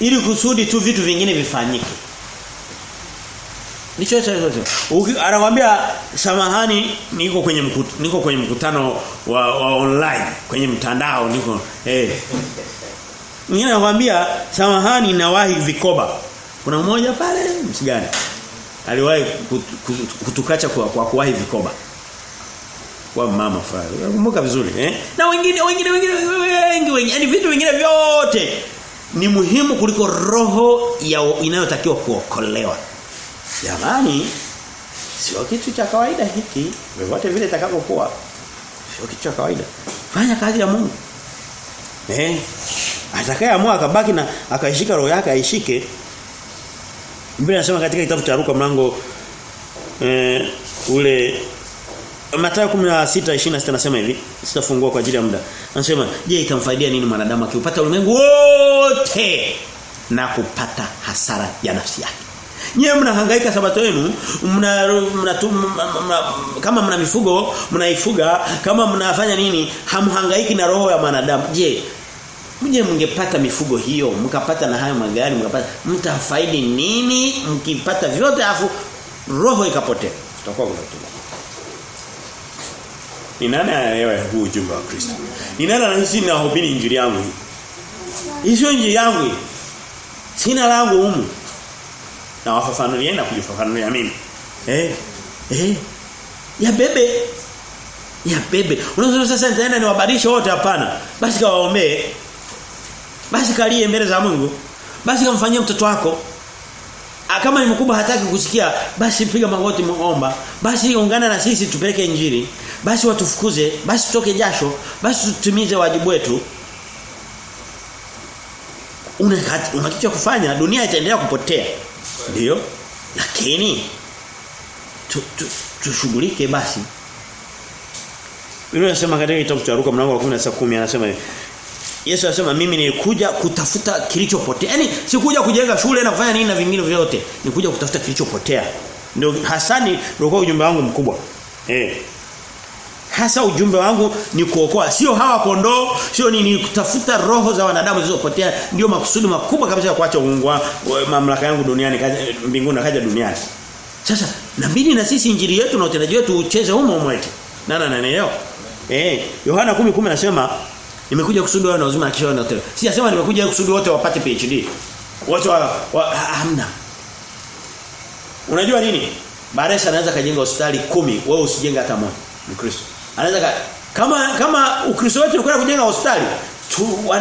ili kusudi tu vitu vingine vifanyike. Nicho. Anakuambia samahani niko kwenye mkutano niko kwenye mkutano wa, wa online kwenye mtandao niko eh. Mwingine anakuambia samahani nawahi vikoba. Kuna mmoja pale msigani. Aliwahi kutukacha kwa, kwa kuwahi vikoba kwa mama fulani. Kumbuka vizuri eh? Na wengine wengine wengine wengi wengi yani vitu vingine vyote ni muhimu kuliko roho ya inayotakiwa kuokolewa. Jamani sio kitu cha kawaida hiki. Vyovyote vile itakavyokuwa sio kitu cha kawaida. Fanya kazi ya Mungu. Eh? Atakayeamua akabaki na akaishika roho yake aishike. Biblia inasema katika kitabu cha Luka mlango eh, ule Mathayo 16:26 nasema hivi, sitafungua kwa ajili ya muda. Anasema, "Je, itamfaidia nini mwanadamu akiupata ulimwengu wote na kupata hasara ya nafsi yake?" Nyewe mnahangaika sabato yenu, mna, mna, mna mna kama mna mifugo, mnaifuga, kama mnafanya nini, hamhangaiki na roho ya mwanadamu. Je, mje mngepata mifugo hiyo, mkapata na hayo magari, mkapata mtafaidi nini mkipata vyote afu roho ikapotea? Tutakuwa kuna Ni nani anaelewa huu ujumbe wa Kristo? Ni nani anahisi ninahubiri injili yangu hii? Sio injili yangu hii. Sina langu humu. Na wafafanulie na kujifafanulia mimi. Eh. Eh. Ya bebe. Ya bebe. Unaweza sasa nitaenda niwabadilishe wote hapana. Basi kawaombee. Basi kalie mbele za Mungu. Basi kamfanyie mtoto wako. Kama ni mkubwa hataki kusikia, basi piga magoti muomba. Basi ungana na sisi tupeleke injili. Basi watufukuze, basi tutoke jasho, basi tutimize wajibu wetu. Una kitu kufanya, dunia itaendelea kupotea. Ndio? Lakini tushughulike tu, tu basi. Biblia inasema katika kitabu cha Luka mlango wa 16:10 anasema Yesu anasema mimi nilikuja kutafuta kilichopotea. Yaani sikuja kujenga shule na kufanya nini na vingine vyote. Nilikuja kutafuta kilichopotea. Ndio hasani ndio ujumbe wangu mkubwa. Eh. Hasa ujumbe wangu ni kuokoa sio hawa kondoo, sio nini kutafuta roho za wanadamu zilizopotea ndio makusudi makubwa kabisa ya kuacha uungu mamlaka yangu duniani kaja mbinguni kaja duniani. Sasa nabidi na sisi injili yetu na utendaji wetu ucheze humo humo eti. Nani leo? Eh, Yohana 10:10 anasema Nimekuja kusudi wao na uzima na kisha wao tele. Sijasema nimekuja kusudi wote wapate PhD. Wote wa, wa hamna. Unajua nini? Baresa anaweza kajenga hospitali kumi wewe usijenge hata moja. Mkristo. Anaweza ka, kama kama Ukristo wetu unakwenda kujenga hospitali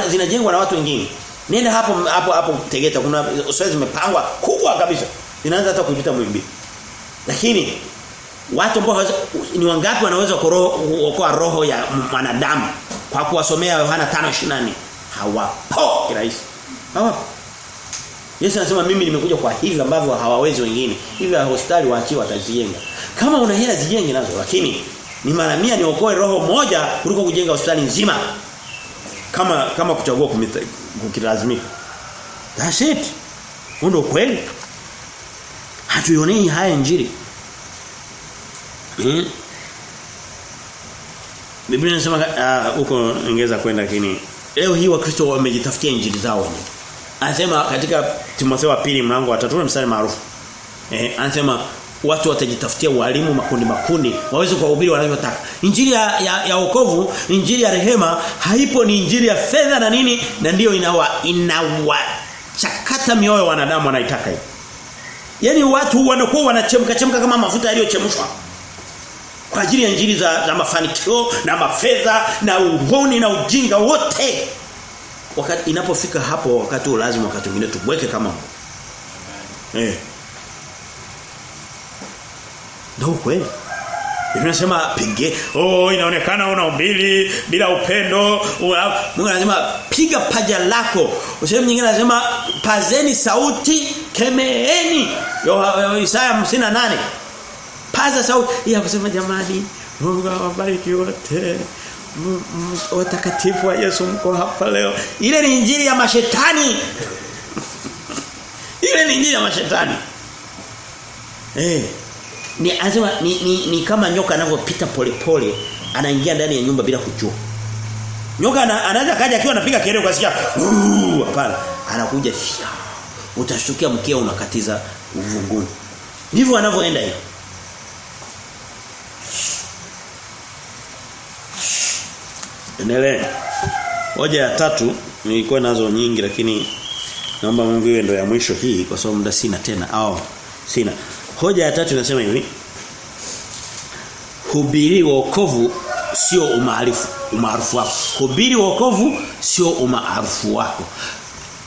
zinajengwa na watu wengine. Nenda hapo hapo hapo Tegeta kuna hospitali zimepangwa kubwa kabisa. Zinaanza hata kuipita mwimbi. Lakini watu ambao ni wangapi wanaweza kuokoa roho ya mwanadamu kwa kuwasomea Yohana 5:24 hawapo kirahisi. Hawapo. Yesu anasema mimi nimekuja kwa hivi ambavyo hawawezi wengine hivi hospitali waachiwa watazijenga. Kama una hela zijenge nazo lakini ni mara 100 niokoe roho moja kuliko kujenga hospitali nzima. Kama kama kuchagua kukilazimika. That's it. Ndio kweli hatuionei haya injili. Hmm? Biblia inasema huko uh, ingeza kwenda lakini leo hii wakristo wamejitafutia injili zao wenyewe. Anasema katika Timotheo wa pili mlango wa 3 mstari maarufu. Eh anasema watu watajitafutia walimu makundi makundi waweze kuhubiri wanavyotaka. Injili ya, ya, ya wokovu, injili ya rehema haipo ni injili ya fedha na nini na ndiyo inawa inawa chakata mioyo wanadamu wanaitaka hiyo. Yaani watu wanakuwa wanachemka chemka kama mafuta yaliyochemshwa kwa ajili ya njiri za, za mafanikio na mafedha na ugoni na ujinga wote. Wakati inapofika hapo wakati lazima wakati mwingine tubweke kama eh. Ndio kweli. Tunasema pige oh inaonekana una umbili bila upendo. Mungu anasema piga paja lako. Usemi nyingine anasema pazeni sauti kemeeni. Isaya 58 paza sauti. Ya kusema jamani Mungu awabariki wote. Watakatifu wa Yesu mko hapa leo. Ile ni injili ya mashetani. Ile ni injili ya mashetani. Eh. Ni azima ni, ni, ni kama nyoka anavyopita polepole anaingia ndani ya nyumba bila kujua. Nyoka anaweza kaja akiwa anapiga kelele ukasikia hapana. Anakuja fia. Utashtukia mkeo unakatiza uvunguni ndivyo anavyoenda hivi Endelee. Hoja ya tatu nilikuwa nazo nyingi lakini naomba Mungu iwe ndo ya mwisho hii kwa sababu muda sina tena au sina. Hoja ya tatu inasema hivi. Hubiri wokovu sio umaarufu umaarufu wako. Hubiri wokovu sio umaarufu wako.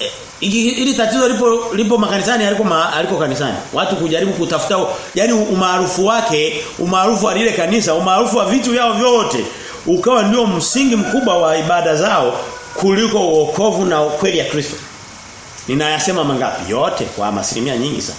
E, ili tatizo lipo lipo makanisani aliko ma, aliko kanisani. Watu kujaribu kutafuta yani umaarufu wake, umaarufu wa lile kanisa, umaarufu wa vitu vyao vyote ukawa ndio msingi mkubwa wa ibada zao kuliko uokovu na ukweli ya Kristo. Ninayasema mangapi? Yote kwa asilimia nyingi sana.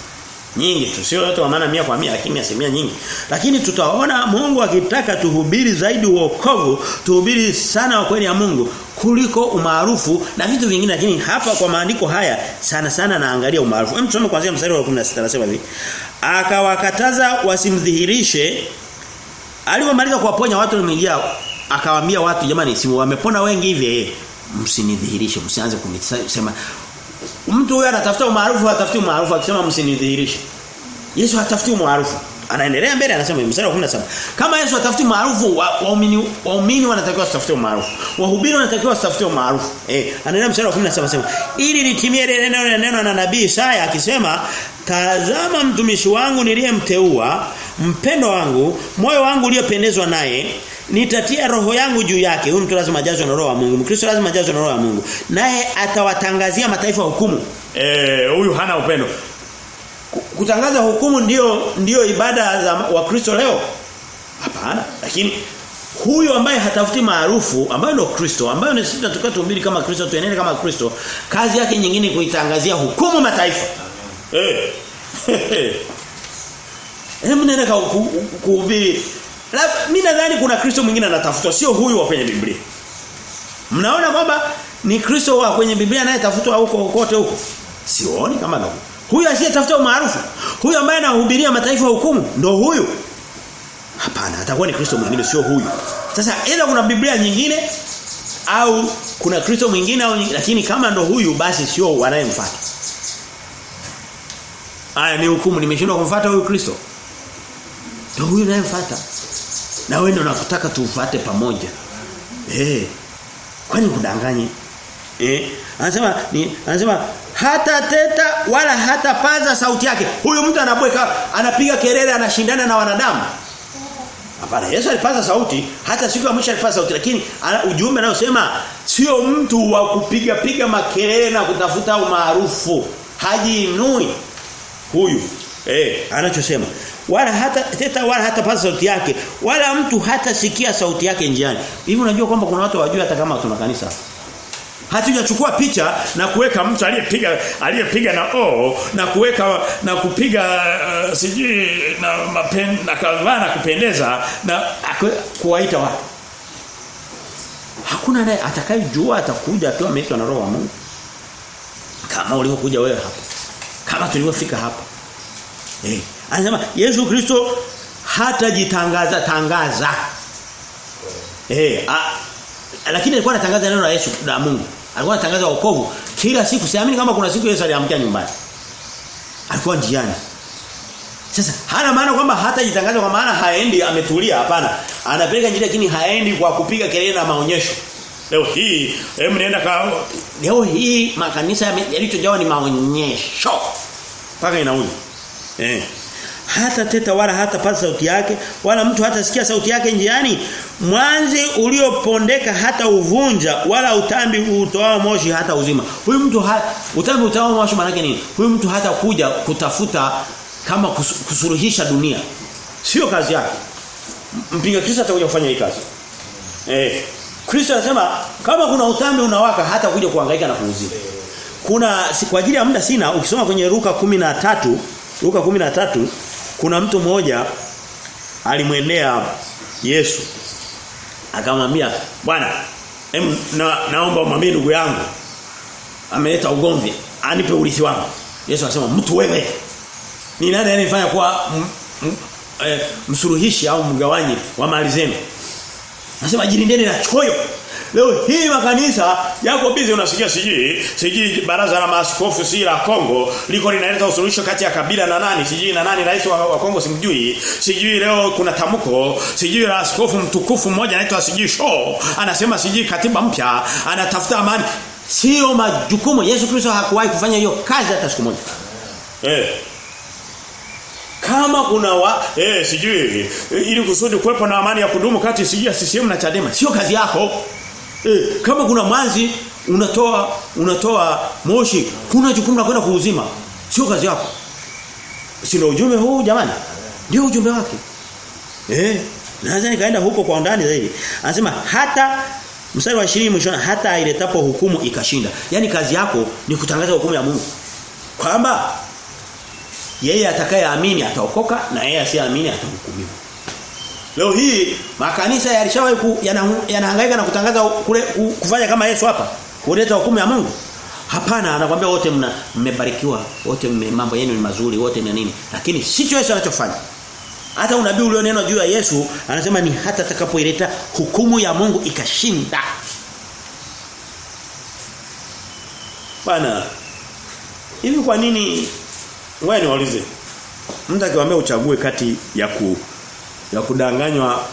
Nyingi tu sio yote kwa maana mia kwa mia lakini asilimia nyingi. Lakini tutaona Mungu akitaka tuhubiri zaidi uokovu, tuhubiri sana wa kweli ya Mungu kuliko umaarufu na vitu vingine lakini hapa kwa maandiko haya sana sana naangalia umaarufu. Hem tusome kuanzia mstari wa 16 anasema hivi. Akawakataza wasimdhihirishe Alipomaliza kuwaponya watu wameingia akawaambia watu jamani si wamepona wengi hivi eh msinidhihirishe msianze kunisema. Mtu huyo anatafuta umaarufu hatafuti umaarufu. Akisema msinidhihirishe. Yesu hatafuti umaarufu. Anaendelea mbele anasema mstari wa 17 kama Yesu atafuti maarufu waumini waumini wanatakiwa kutafuta maarufu wahubiri wanatakiwa kutafuta maarufu eh anaendelea mstari wa 17 anasema ili litimie ile neno neno na nabii Isaya akisema tazama mtumishi wangu niliyemteua mpendo wangu moyo wangu uliopendezwa naye nitatia roho yangu juu yake. Huyu mtu lazima ajazwe na roho wa Mungu. Mkristo lazima ajazwe na roho wa Mungu. Naye atawatangazia mataifa hukumu. Eh huyu hana upendo. Kutangaza hukumu ndio ndio ibada za wakristo leo? Hapana. Lakini huyu ambaye hatafuti maarufu ambaye ndio Kristo ambaye ni sisi tunatakiwa tuhubiri kama Kristo tuenende kama Kristo kazi yake nyingine kuitangazia hukumu mataifa. Eh. Hey. Hebu nenda kuhubiri. Mimi nadhani kuna Kristo mwingine anatafutwa sio huyu wa kwenye Biblia. Mnaona kwamba ni Kristo wa kwenye Biblia anayetafutwa huko kote huko? Sioni kama ndio. Huyu asiyetafuta umaarufu, huyu ambaye anahubiria mataifa hukumu ndo huyu. Hapana, atakuwa ni Kristo mwingine sio huyu. Sasa ila kuna Biblia nyingine au kuna Kristo mwingine au lakini kama ndo huyu basi sio wanayemfuata. Aya ni hukumu nimeshindwa kumfuata huyu Kristo. Ndio huyu unayemfuata. Na wewe ndio unataka tuufuate pamoja. Eh. Kwani kudanganye? Eh. Anasema ni anasema hata teta wala hata paza sauti yake. Huyu mtu anabweka anapiga kelele anashindana na wanadamu. Hapana, Yesu alipaza sauti, hata siku ya mwisho alipaza sauti, lakini ana, ujumbe anayosema sio mtu wa kupiga piga makelele na kutafuta umaarufu. Hajiinui huyu. Eh, anachosema wala hata teta wala hata pasa sauti yake wala mtu hata sikia sauti yake njiani. Hivi unajua kwamba kuna watu wajua hata kama tuna kanisa. Hatujachukua picha na kuweka mtu aliyepiga aliyepiga na o na kuweka na kupiga uh, sijui na mapen, na kavaa na kupendeza na kuwaita watu. Hakuna naye atakayejua atakuja akiwa ameitwa na roho wa Mungu. Kama ulivyokuja wewe hapa. Kama tulivyofika hapa. Eh, anasema Yesu Kristo hatajitangaza tangaza. Eh, lakini alikuwa anatangaza neno la Yesu la Mungu. Alikuwa anatangaza wokovu kila siku. Siamini kama kuna siku Yesu aliamkia nyumbani. Alikuwa njiani. Sasa hana maana kwamba hatajitangaza kwa maana haendi ametulia hapana. Anapeleka njia lakini haendi kwa kupiga kelele na maonyesho. Leo hii hebu nienda kwa leo hii makanisa yalichojawa ni maonyesho. Paka inauni. Eh. Hata teta wala hata pata sauti yake wala mtu hata sikia sauti yake njiani. Mwanzi uliopondeka hata uvunja wala utambi utoao moshi hata uzima. Huyu mtu ha, utambi utoao moshi maana nini? Huyu mtu hata kuja kutafuta kama kus, kusuruhisha dunia. Sio kazi yake. Mpinga Kristo atakuja kufanya hii kazi. Eh Kristo anasema kama kuna utambi unawaka hata kuja kuhangaika na kuuzima. Kuna kwa ajili ya muda sina ukisoma kwenye Luka 13 Luka 13 kuna mtu mmoja alimwendea Yesu akamwambia bwana na, naomba umwambie ndugu yangu ameleta ugomvi anipe urithi wangu. Yesu akasema mtu wewe ni nani anifanya kuwa e, msuruhishi au mgawanyi wa mali zenu? Anasema jilindeni na choyo Leo hii makanisa yako bizi unasikia sijui sijui baraza la maaskofu si la Kongo liko linaleta usuluhisho kati ya kabila na nani sijui na nani rais wa, wa Kongo simjui sijui leo kuna tamko sijui la askofu mtukufu mmoja anaitwa sijui show anasema sijui katiba mpya anatafuta amani. Sio majukumu Yesu Kristo hakuwahi kufanya hiyo kazi hata siku moja. Eh. Kama kuna wa eh sijui ili kusudi kuwepo na amani ya kudumu kati sijui ya CCM na Chadema sio kazi yako Eh, kama kuna mwanzi unatoa unatoa moshi, kuna jukumu la kwenda kuuzima. Sio kazi yako. Sio ujumbe huu jamani? Ndio ujumbe wake. Eh, naweza nikaenda huko kwa undani zaidi. Anasema hata mstari wa 20 mwishoni hata iletapo hukumu ikashinda. Yaani kazi yako ni kutangaza hukumu ya Mungu. Kwamba yeye atakayeamini ataokoka na yeye asiyeamini atahukumiwa. Leo hii makanisa yalishawahi yanahangaika yana na kutangaza kule kufanya kama Yesu hapa, kuleta hukumu ya Mungu. Hapana, anakuambia wote mna mmebarikiwa, wote mme, mambo yenu ni mazuri, wote ni nini. Lakini sicho Yesu anachofanya. Hata unabii ulioneno juu ya Yesu anasema ni hata atakapoileta hukumu ya Mungu ikashinda. Bana. Hivi kwa nini wewe niwaulize? Mtu akiwaambia uchague kati ya ku ya kudanganywa